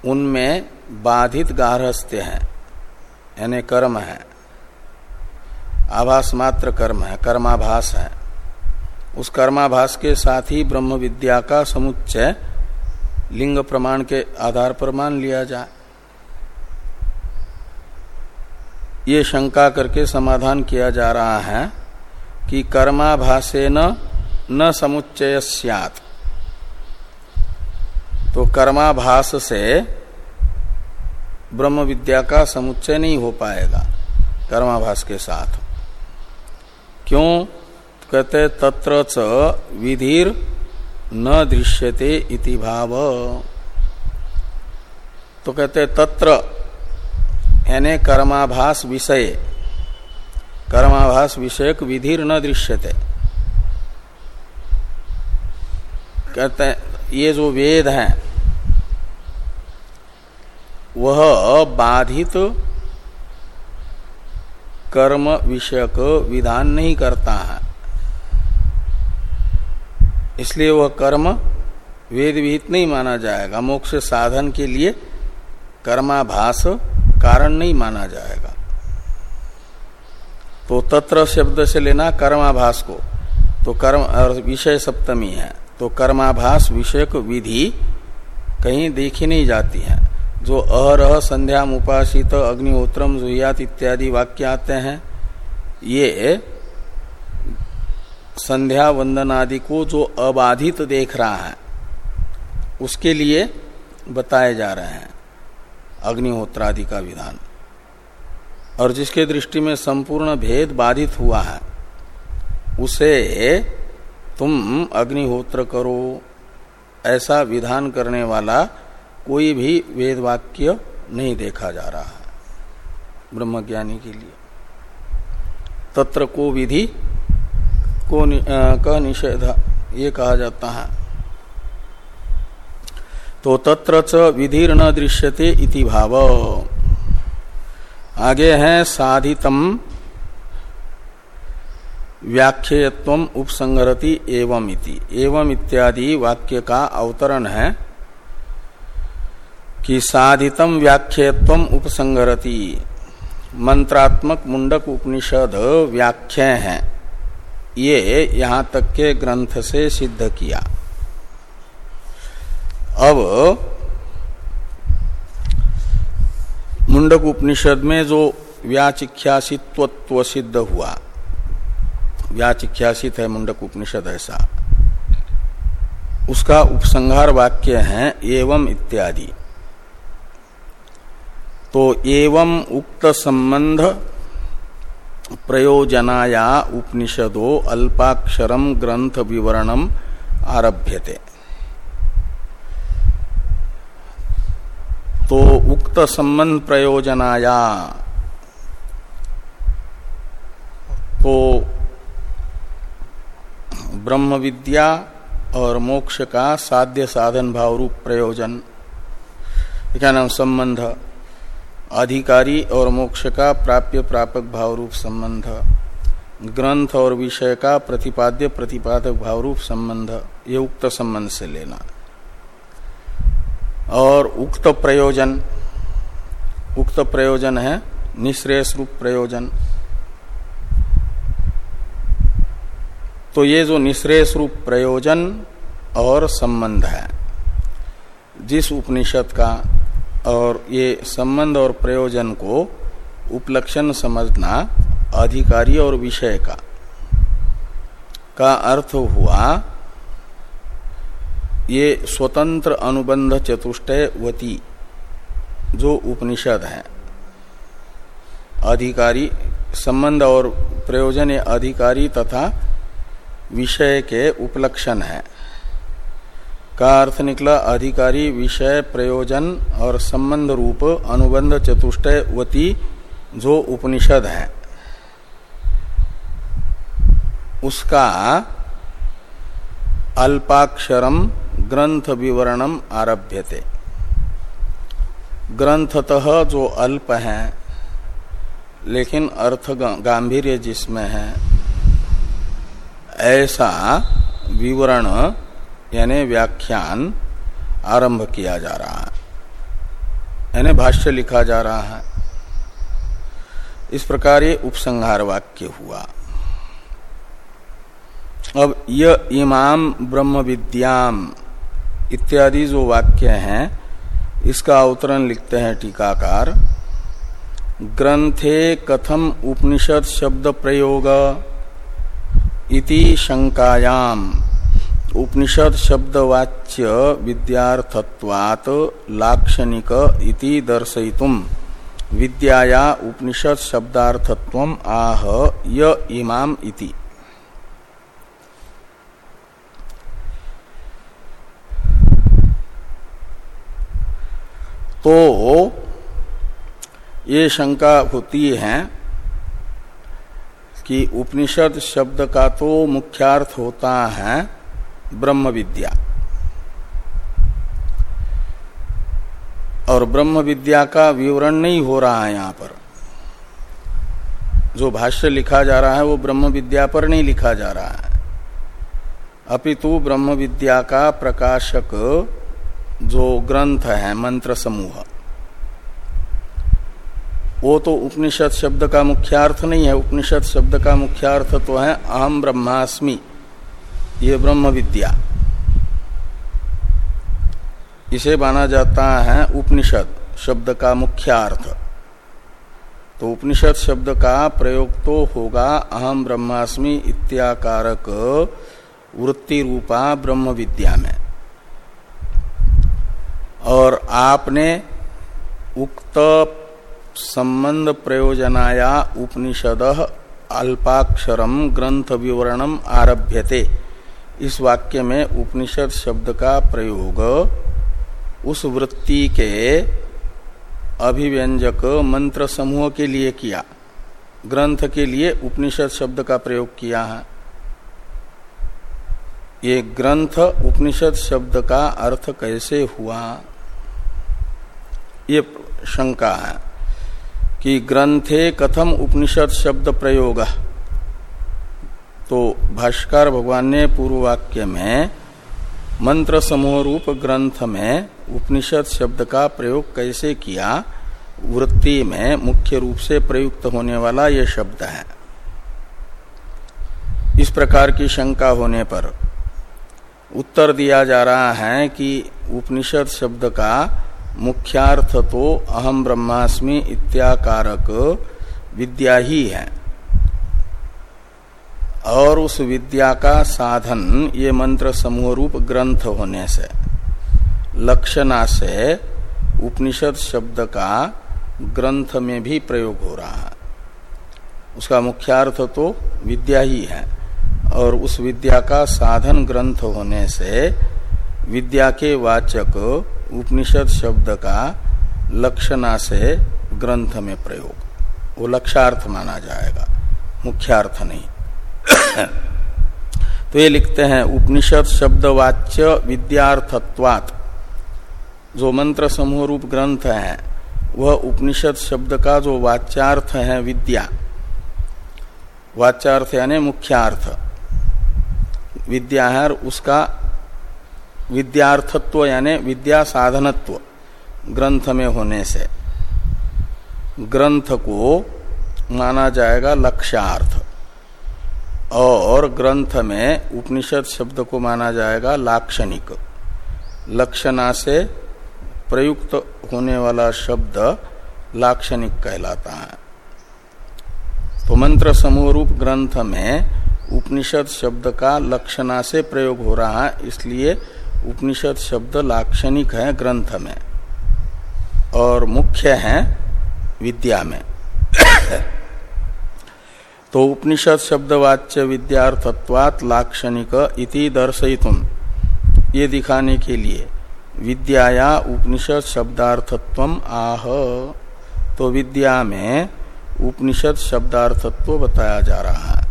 उनमें बाधित गारहस्थ्य है, यानी कर्म है, आभास मात्र कर्म है, कर्माभास है। उस कर्माभास के साथ ही ब्रह्म विद्या का समुच्चय लिंग प्रमाण के आधार पर मान लिया जाए। ये शंका करके समाधान किया जा रहा है। कि कर्माभासे न न समुच्चय सियात। तो कर्माभास से ब्रह्म विद्या का समुच्चय नहीं हो पाएगा कर्माभास के साथ। क्यों? कहते तत्र च विधिर न दृश्यते इति भाव। तो कहते तत्र यानी कर्माभास विषय कर्माभास विषयक विधिर न दृश्यते। कहते ये जो वेद है, वह बाधित कर्म विषयक विधान नहीं करता है। इसलिए वह कर्म वेद विहित नहीं माना जाएगा। मोक्ष साधन के लिए कर्माभास कारण नहीं माना जाएगा। तो तत्र शब्द से लेना कर्माभास को। तो कर्म और विषय सप्तमी है। तो कर्माभास विषयक विधि कहीं देखी नहीं जाती है। जो अहरह संध्या उपासित, अग्निहोत्रम, जुहियात इत्यादि वाक्य आते हैं, ये संध्या वंदन आदि को जो अबाधित देख रहा है, उसके लिए बताए जा रहे हैं। अग्निहोत्रादि का विधान। और जिसके दृष्टि में संपूर्ण भेद बाधित हुआ है, उसे तुम अग्निहोत्र करो। ऐसा विधान करने वाला कोई भी वेद वाक्य नहीं देखा जा रहा है, ब्रह्मज्ञानी के लिए। तत्र को विधि, को कह निषेध, ये कहा जाता है। तो तत्र च विधिर न दृश्यते इति भाव। आगे है साधितम व्याख्यत्व उपसंगरति एवं इति एवं इत्यादि वाक्य का अवतरण है कि साधितम व्याख्यत्व उपसंगरति मंत्रात्मक मुंडक उपनिषद व्याख्या है। ये यहाँ तक के ग्रंथ से सिद्ध किया। अब मुंडक उपनिषद में जो व्याचिख्यासित्व सिद्ध हुआ। व्याचिख्यासित है मुंडक उपनिषद ऐसा। उसका उपसंहार वाक्य है एवं इत्यादि। तो एवं उक्त संबंध प्रयोजनाया उपनिषदो अल्पाक्षरम ग्रंथ विवरणम आरभ्यते। तो उक्त संबंध प्रयोजनाया। तो ब्रह्म विद्या और मोक्ष का साध्य साधन भाव रूप प्रयोजन। क्या नाम संबंध? अधिकारी और मोक्ष का प्राप्य प्रापक भाव रूप संबंध। ग्रंथ और विषय का प्रतिपाद्य प्रतिपादक भाव रूप संबंध। ये उक्त संबंध से लेना। और उक्त प्रयोजन उक्त प्रयोजन है निश्रेयस रूप प्रयोजन। तो ये जो निश्रेयस रूप प्रयोजन और संबंध है, जिस उपनिषद का और ये संबंध और प्रयोजन को उपलक्षण समझना अधिकारी और विषय का का अर्थ हुआ ये स्वतंत्र अनुबंध चतुष्टयवती जो उपनिषद है। अधिकारी संबंध और प्रयोजन अधिकारी तथा विषय के उपलक्षण है। का अर्थ निकला, अधिकारी, विषय, प्रयोजन और संबंध रूप, अनुबंध चतुष्टयवती जो उपनिषद है। उसका अल्पाक्षरम ग्रंथ विवरणम आरभ्यते। ग्रंथतः जो अल्प है, लेकिन अर्थ गांधीर्य जिसमें है, ऐसा विवरण, यानी व्याख्यान आरंभ किया जा रहा है। यानी भाष्य लिखा जा रहा है। इस प्रकार ये उपसंहार वाक्य हुआ। अब य इमाम ब्रह्म विद्याम इत्यादि जो वाक्य हैं, इसका अवतरण लिखते हैं टीकाकार। ग्रंथे कथम उपनिषद शब्द प्रयोग इति शंकायाम। उपनिषद शब्दवाच्य विद्यार्थत्वात् लाक्षणिक इति दर्शयितुम। विद्याया उपनिषद शब्दार्थत्व आह य इमाम इति। तो ये शंका होती है कि उपनिषद शब्द का तो मुख्यार्थ होता है ब्रह्म विद्या और ब्रह्म विद्या का विवरण नहीं हो रहा है यहाँ पर। जो भाष्य लिखा जा रहा है वो ब्रह्म विद्या पर नहीं लिखा जा रहा है। अपितु ब्रह्म विद्या का प्रकाशक जो ग्रंथ है, मंत्र समूह। वो तो उपनिषद शब्द का मुख्यार्थ नहीं है, उपनिषद शब्द का मुख्यार्थ तो है अहम ब्रह्मास्मि। ये ब्रह्म विद्या। इसे माना जाता है उपनिषद शब्द का मुख्यार्थ। तो उपनिषद शब्द का प्रयोग तो होगा अहम ब्रह्मास्मि इत्याकारक वृत्ति रूपा ब्रह्म विद्या में। और आपने उक्त संबंध प्रयोजनाया उपनिषद अल्पाक्षरम ग्रंथ विवरणम आरभ्यते। इस वाक्य में उपनिषद शब्द का प्रयोग उस वृत्ति के अभिव्यंजक मंत्र समूह के लिए किया। ग्रंथ के लिए उपनिषद शब्द का प्रयोग किया है। ये ग्रंथ उपनिषद शब्द का अर्थ कैसे हुआ? ये शंका है कि ग्रंथे कथम उपनिषद शब्द प्रयोग। तो भाष्कर भगवान ने पूर्व वाक्य में मंत्र समूह रूप ग्रंथ में उपनिषद शब्द का प्रयोग कैसे किया? वृत्ति में मुख्य रूप से प्रयुक्त होने वाला यह शब्द है। इस प्रकार की शंका होने पर उत्तर दिया जा रहा है कि उपनिषद शब्द का मुख्यार्थ तो अहम ब्रह्मास्मि इत्याकारक विद्या ही है। और उस विद्या का साधन ये मंत्र समूह रूप ग्रंथ होने से, लक्षणा से उपनिषद शब्द का ग्रंथ में भी प्रयोग हो रहा है। उसका मुख्यार्थ तो विद्या ही है। और उस विद्या का साधन ग्रंथ होने से विद्या के वाचक उपनिषद शब्द का लक्षणा से ग्रंथ में प्रयोग। वो लक्षार्थ माना जाएगा, मुख्यार्थ नहीं। तो ये लिखते हैं, उपनिषद शब्द वाच्य विद्यार्थत्वात। जो मंत्र समूह रूप ग्रंथ है, वह उपनिषद शब्द का जो वाच्यार्थ है विद्या। वाच्यार्थ यानी मुख्यार्थ। विद्या है उसका विद्यार्थत्व यानी विद्या साधनत्व ग्रंथ में होने से। ग्रंथ को माना जाएगा लक्ष्यार्थ। और ग्रंथ में उपनिषद शब्द को माना जाएगा लाक्षणिक। लक्षणा से प्रयुक्त होने वाला शब्द लाक्षणिक कहलाता है। तो मंत्र समूह रूप ग्रंथ में उपनिषद शब्द का लक्षणा से प्रयोग हो रहा है, इसलिए उपनिषद शब्द लाक्षणिक है ग्रंथ में। और मुख्य है विद्या में। तो उपनिषद शब्द वाच्य विद्यार्थत्वात लाक्षणिक इति दर्शयितुम। ये दिखाने के लिए विद्याया उपनिषद शब्दार्थत्व आह। तो विद्या में उपनिषद शब्दार्थत्व बताया जा रहा है।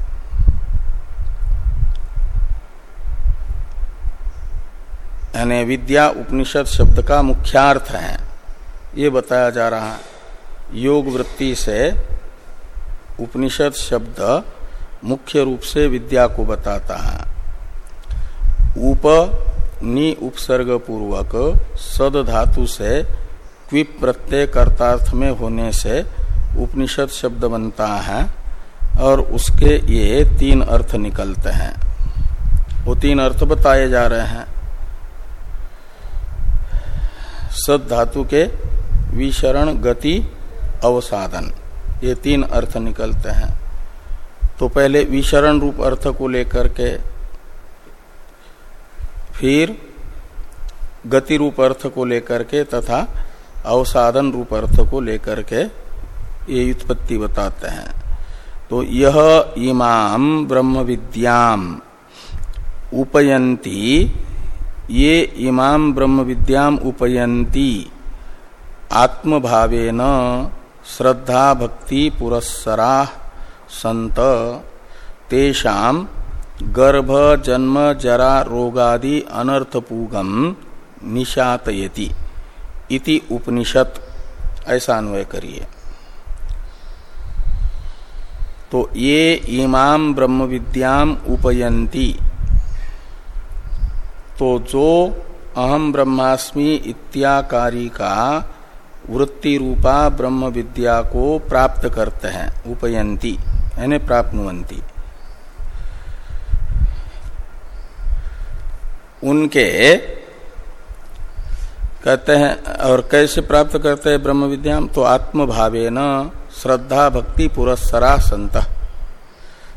यानी विद्या उपनिषद शब्द का मुख्यार्थ है। ये बताया जा रहा है। योग वृत्ति से उपनिषद शब्द मुख्य रूप से विद्या को बताता है। उप नि उपसर्ग पूर्वक सद धातु से क्विप प्रत्यय कर्तार्थ में होने से उपनिषद शब्द बनता है और उसके ये तीन अर्थ निकलते हैं। वो तीन अर्थ बताए जा रहे हैं। सद धातु के विशरण, गति अवसाधन ये तीन अर्थ निकलते हैं। तो पहले विशरण रूप अर्थ को लेकर के फिर गति रूप अर्थ को लेकर के तथा अवसाधन रूप अर्थ को लेकर के ये उत्पत्ति बताते हैं। तो यह इमाम ब्रह्म विद्याम उपयंती ये इमाम ब्रह्म विद्याम उपयंती आत्मभावेन श्रद्धा भक्ति पुरस्सरा संत तेषाम गर्भ जन्म जरा रोगादि अनर्थपूगम निशातयति। इति उपनिषद ऐसा अन्वय करिए। तो ये इमाम ब्रह्म विद्याम उपयंती तो जो अहम ब्रह्मास्मि इत्याकारी का वृत्ति रूपा ब्रह्म विद्या को प्राप्त करते हैं, उपयंती, यानी प्राप्तवंती उनके कहते हैं, और कैसे प्राप्त करते हैं ब्रह्म विद्या? तो आत्म भावे न श्रद्धा भक्ति पुरस्सरा संत।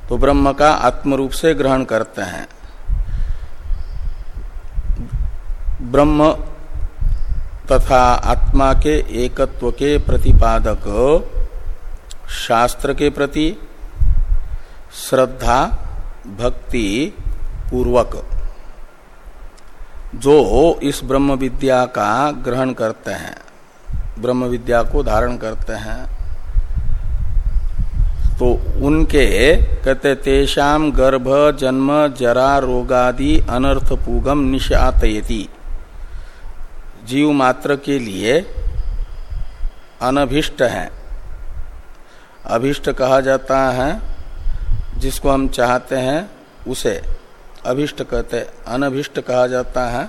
तो ब्रह्म का आत्म रूप से ग्रहण करते हैं। ब्रह्म तथा आत्मा के एकत्व के प्रतिपादक, शास्त्र के प्रति श्रद्धा, भक्ति पूर्वक। जो इस ब्रह्म विद्या का ग्रहण करते हैं, ब्रह्म विद्या को धारण करते हैं तो उनके कहते तेषाम गर्भ, जन्म, जरा, रोगादि, अनर्थ, पूगम निशातयति जीव मात्र के लिए अनभिष्ट है। अभिष्ट कहा जाता है, जिसको हम चाहते हैं, उसे अभिष्ट कहते, अनभिष्ट कहा जाता है,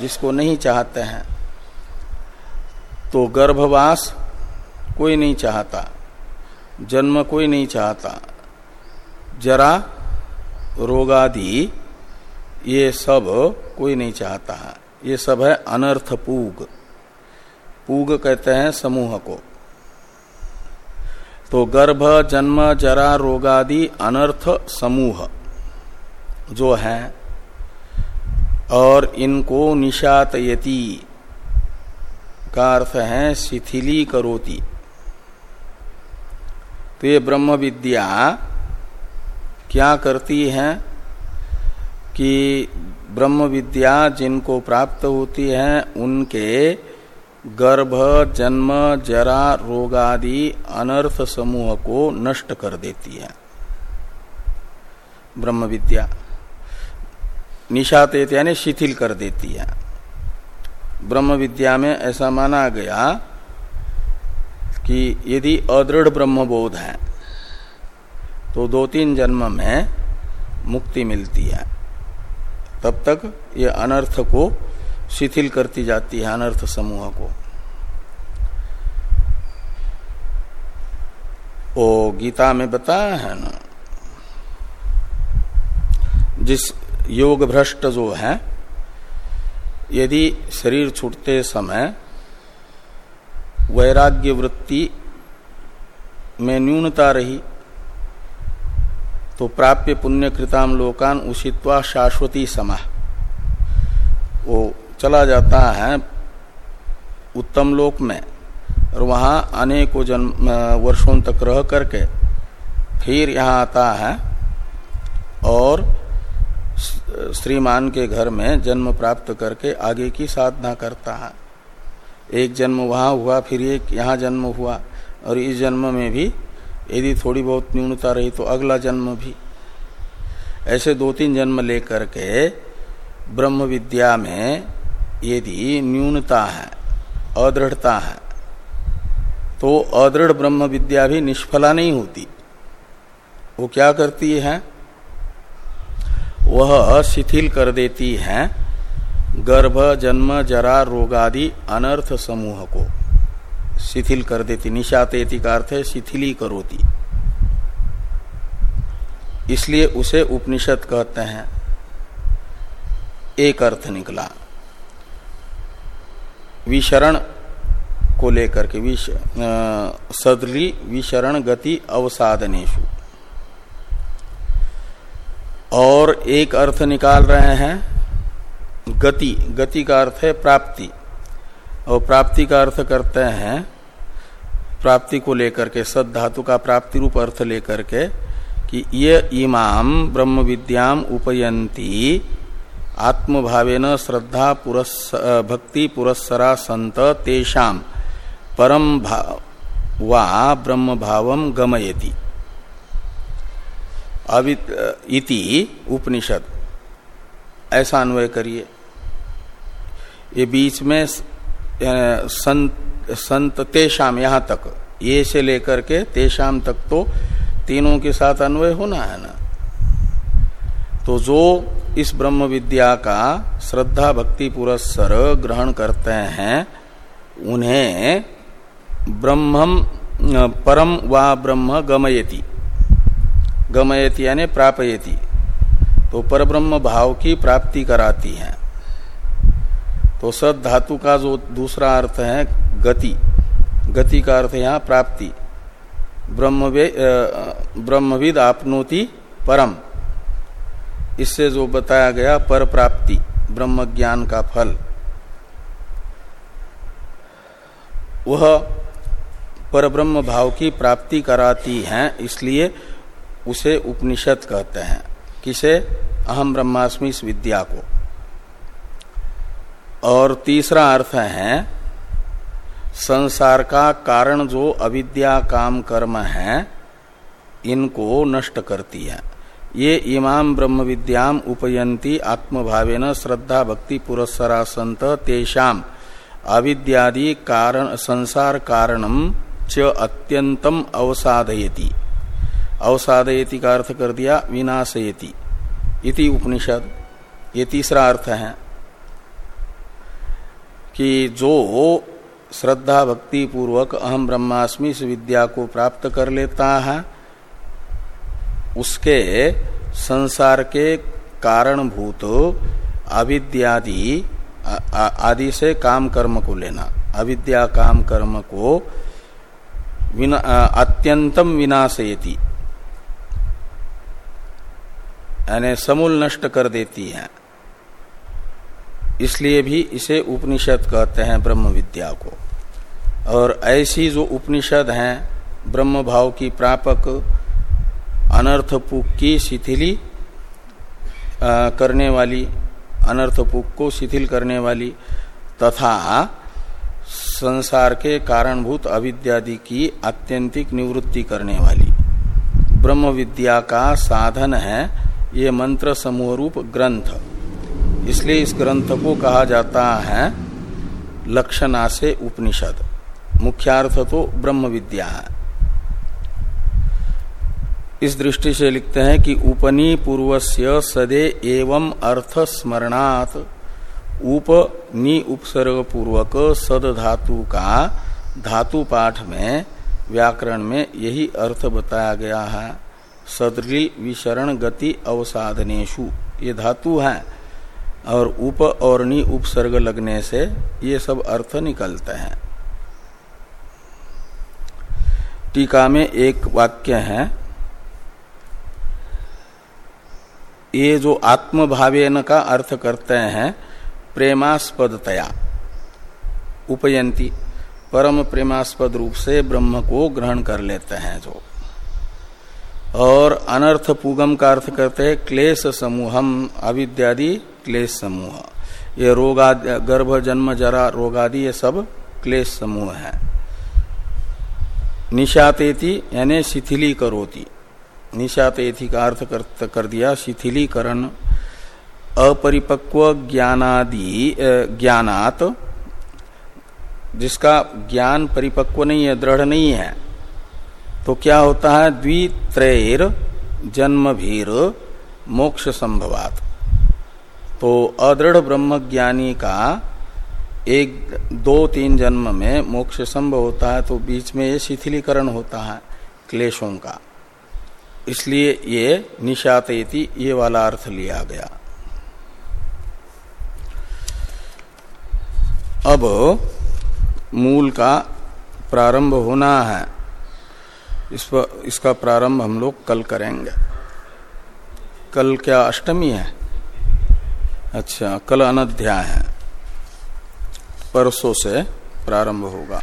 जिसको नहीं चाहते हैं। तो गर्भवास कोई नहीं चाहता, जन्म कोई नहीं चाहता, जरा रोगादि, ये सब कोई नहीं चाहता है। ये सब है अनर्थ पूग। पूग कहते हैं समूह को। तो गर्भ, जन्म, जरा, रोगादि अनर्थ समूह जो है और इनको निशातयति का अर्थ है शिथिली करोती तो ये ब्रह्म विद्या क्या करती है कि ब्रह्म विद्या जिनको प्राप्त होती है, उनके गर्भ, जन्म, जरा, रोगादि अनर्थ समूह को नष्ट कर देती है। ब्रह्म विद्या निशातेत यानी शिथिल कर देती है। ब्रह्म विद्या में ऐसा माना गया कि यदि अदृढ़ ब्रह्मबोध है तो दो तीन जन्म में मुक्ति मिलती है। तब तक ये अनर्थ को शिथिल करती जाती है, अनर्थ समूह को। ओ गीता में बताया है ना, जिस योग भ्रष्ट जो है, यदि शरीर छूटते समय वैराग्य वृत्ति में न्यूनता रही तो प्राप्य पुण्य कृताम लोकान उषित्वा शाश्वती समा। वो चला जाता है उत्तम लोक में और वहाँ अनेकों जन्म वर्षों तक रह करके फिर यहाँ आता है और श्रीमान के घर में जन्म प्राप्त करके आगे की साधना करता है। एक जन्म वहाँ हुआ, फिर एक यहाँ जन्म हुआ और इस जन्म में भी यदि थोड़ी बहुत न्यूनता रही तो अगला जन्म भी। ऐसे दो तीन जन्म लेकर के ब्रह्म विद्या में यदि न्यूनता है, अदृढ़ता है तो अदृढ़ ब्रह्म विद्या भी निष्फला नहीं होती। वो क्या करती है? वह शिथिल कर देती है गर्भ, जन्म, जरा, रोगादि अनर्थ समूह को। शिथिल कर देती निशातेति का अर्थ है शिथिली करोती। इसलिए उसे उपनिषद कहते हैं, एक अर्थ निकला। विशरण को लेकर के, विश सदली विशरण गति अवसाधनेशु और एक अर्थ निकाल रहे हैं, गति। गति का अर्थ है प्राप्ति। और प्राप्ति का अर्थ करते हैं, प्राप्ति को लेकर के, सद धातु का प्राप्ति रूप अर्थ लेकर के, कि ये इमाम ब्रह्म विद्याम उपयंती आत्मभावेन श्रद्धा पुरस्, भक्ति पुरस्सरा संत तेषाम परम भाव वा ब्रह्म भावम गमयती इति उपनिषद। ऐसा अन्वय करिए। ये बीच में संत संत तेषाम यहाँ तक। ये से लेकर के तेषाम तक तो तीनों के साथ अन्वय होना है ना। तो जो इस ब्रह्म विद्या का श्रद्धा भक्ति पुरस्सर ग्रहण करते हैं, उन्हें ब्रह्मम परम वा ब्रह्म गमयति। गमयति यानी प्रापयति। तो परब्रह्म भाव की प्राप्ति कराती है। तो सद धातु का जो दूसरा अर्थ है गति। गति का अर्थ यहाँ प्राप्ति। ब्रह्मवे ब्रह्मविद आपनोति परम। इससे जो बताया गया पर प्राप्ति, ब्रह्म ज्ञान का फल। वह पर ब्रह्म भाव की प्राप्ति कराती है, इसलिए उसे उपनिषद कहते हैं। किसे? अहम ब्रह्मास्मि इस विद्या को। और तीसरा अर्थ है, संसार का कारण जो अविद्या काम कर्म है, इनको नष्ट करती है। ये इमाम ब्रह्म विद्याम उपयंती आत्मभावेन श्रद्धा भक्ति पुरस्सरा संत तेषाम अविद्यादि कारण, संसार कारणम च अत्यंतम अवसादयति। अवसादयति का अर्थ कर दिया, विनाशयति। इति उपनिषद। ये तीसरा अर्थ है। कि जो श्रद्धा भक्ति पूर्वक अहम ब्रह्मास्मि इस विद्या को प्राप्त कर लेता है उसके संसार के कारणभूत अविद्यादि आदि से काम कर्म को लेना। अविद्या काम कर्म को विना, अत्यंतम विनाशयति। यानी समूल नष्ट कर देती है। इसलिए भी इसे उपनिषद कहते हैं ब्रह्म विद्या को। और ऐसी जो उपनिषद हैं ब्रह्म भाव की प्रापक अनर्थपुक की शिथिली करने वाली, अनर्थपुक को शिथिल करने वाली, तथा संसार के कारणभूत अविद्यादि की आत्यंतिक निवृत्ति करने वाली। ब्रह्म विद्या का साधन है ये मंत्र समूह रूप ग्रंथ। इसलिए इस ग्रंथ को कहा जाता है लक्षणा से उपनिषद। मुख्यार्थ तो ब्रह्म विद्या है। इस दृष्टि से लिखते हैं कि उपनी पूर्वस्य सदे एवं अर्थ स्मरणात् उप नि उपसर्ग पूर्वक सद धातु का धातु पाठ में, व्याकरण में यही अर्थ बताया गया है। सदरी विशरण गति अवसाधनेशु ये धातु है। और उप और नि उपसर्ग लगने से ये सब अर्थ निकलते हैं। टीका में एक वाक्य है, ये जो आत्मभावेन का अर्थ करते हैं, प्रेमास्पदतया। उपयंती, परम प्रेमास्पद रूप से ब्रह्म को ग्रहण कर लेते हैं जो। और अनर्थ पुगम का अर्थ करते हैं क्लेश समूहम अविद्यादि क्लेश समूह। ये रोगा गर्भ जन्म जरा रोगादि ये सब क्लेश समूह है। निशातेति यानी शिथिली करोती निशातेथि का अर्थ कर, कर दिया शिथिलीकरण। अपरिपक्व ज्ञानादि ज्ञानात जिसका ज्ञान परिपक्व नहीं है दृढ़ नहीं है तो क्या होता है? द्वित्रैर जन्म भीर मोक्ष संभवात। तो अदृढ़ ब्रह्म ज्ञानी का एक, दो, तीन जन्म में मोक्ष संभव होता है तो बीच में ये शिथिलीकरण होता है क्लेशों का। इसलिए ये निशातेति, ये वाला अर्थ लिया गया। अब मूल का प्रारंभ होना है। इस पर, इसका प्रारंभ हम लोग कल करेंगे। कल क्या अष्टमी है? अच्छा कल अनध्याय है। परसों से प्रारंभ होगा।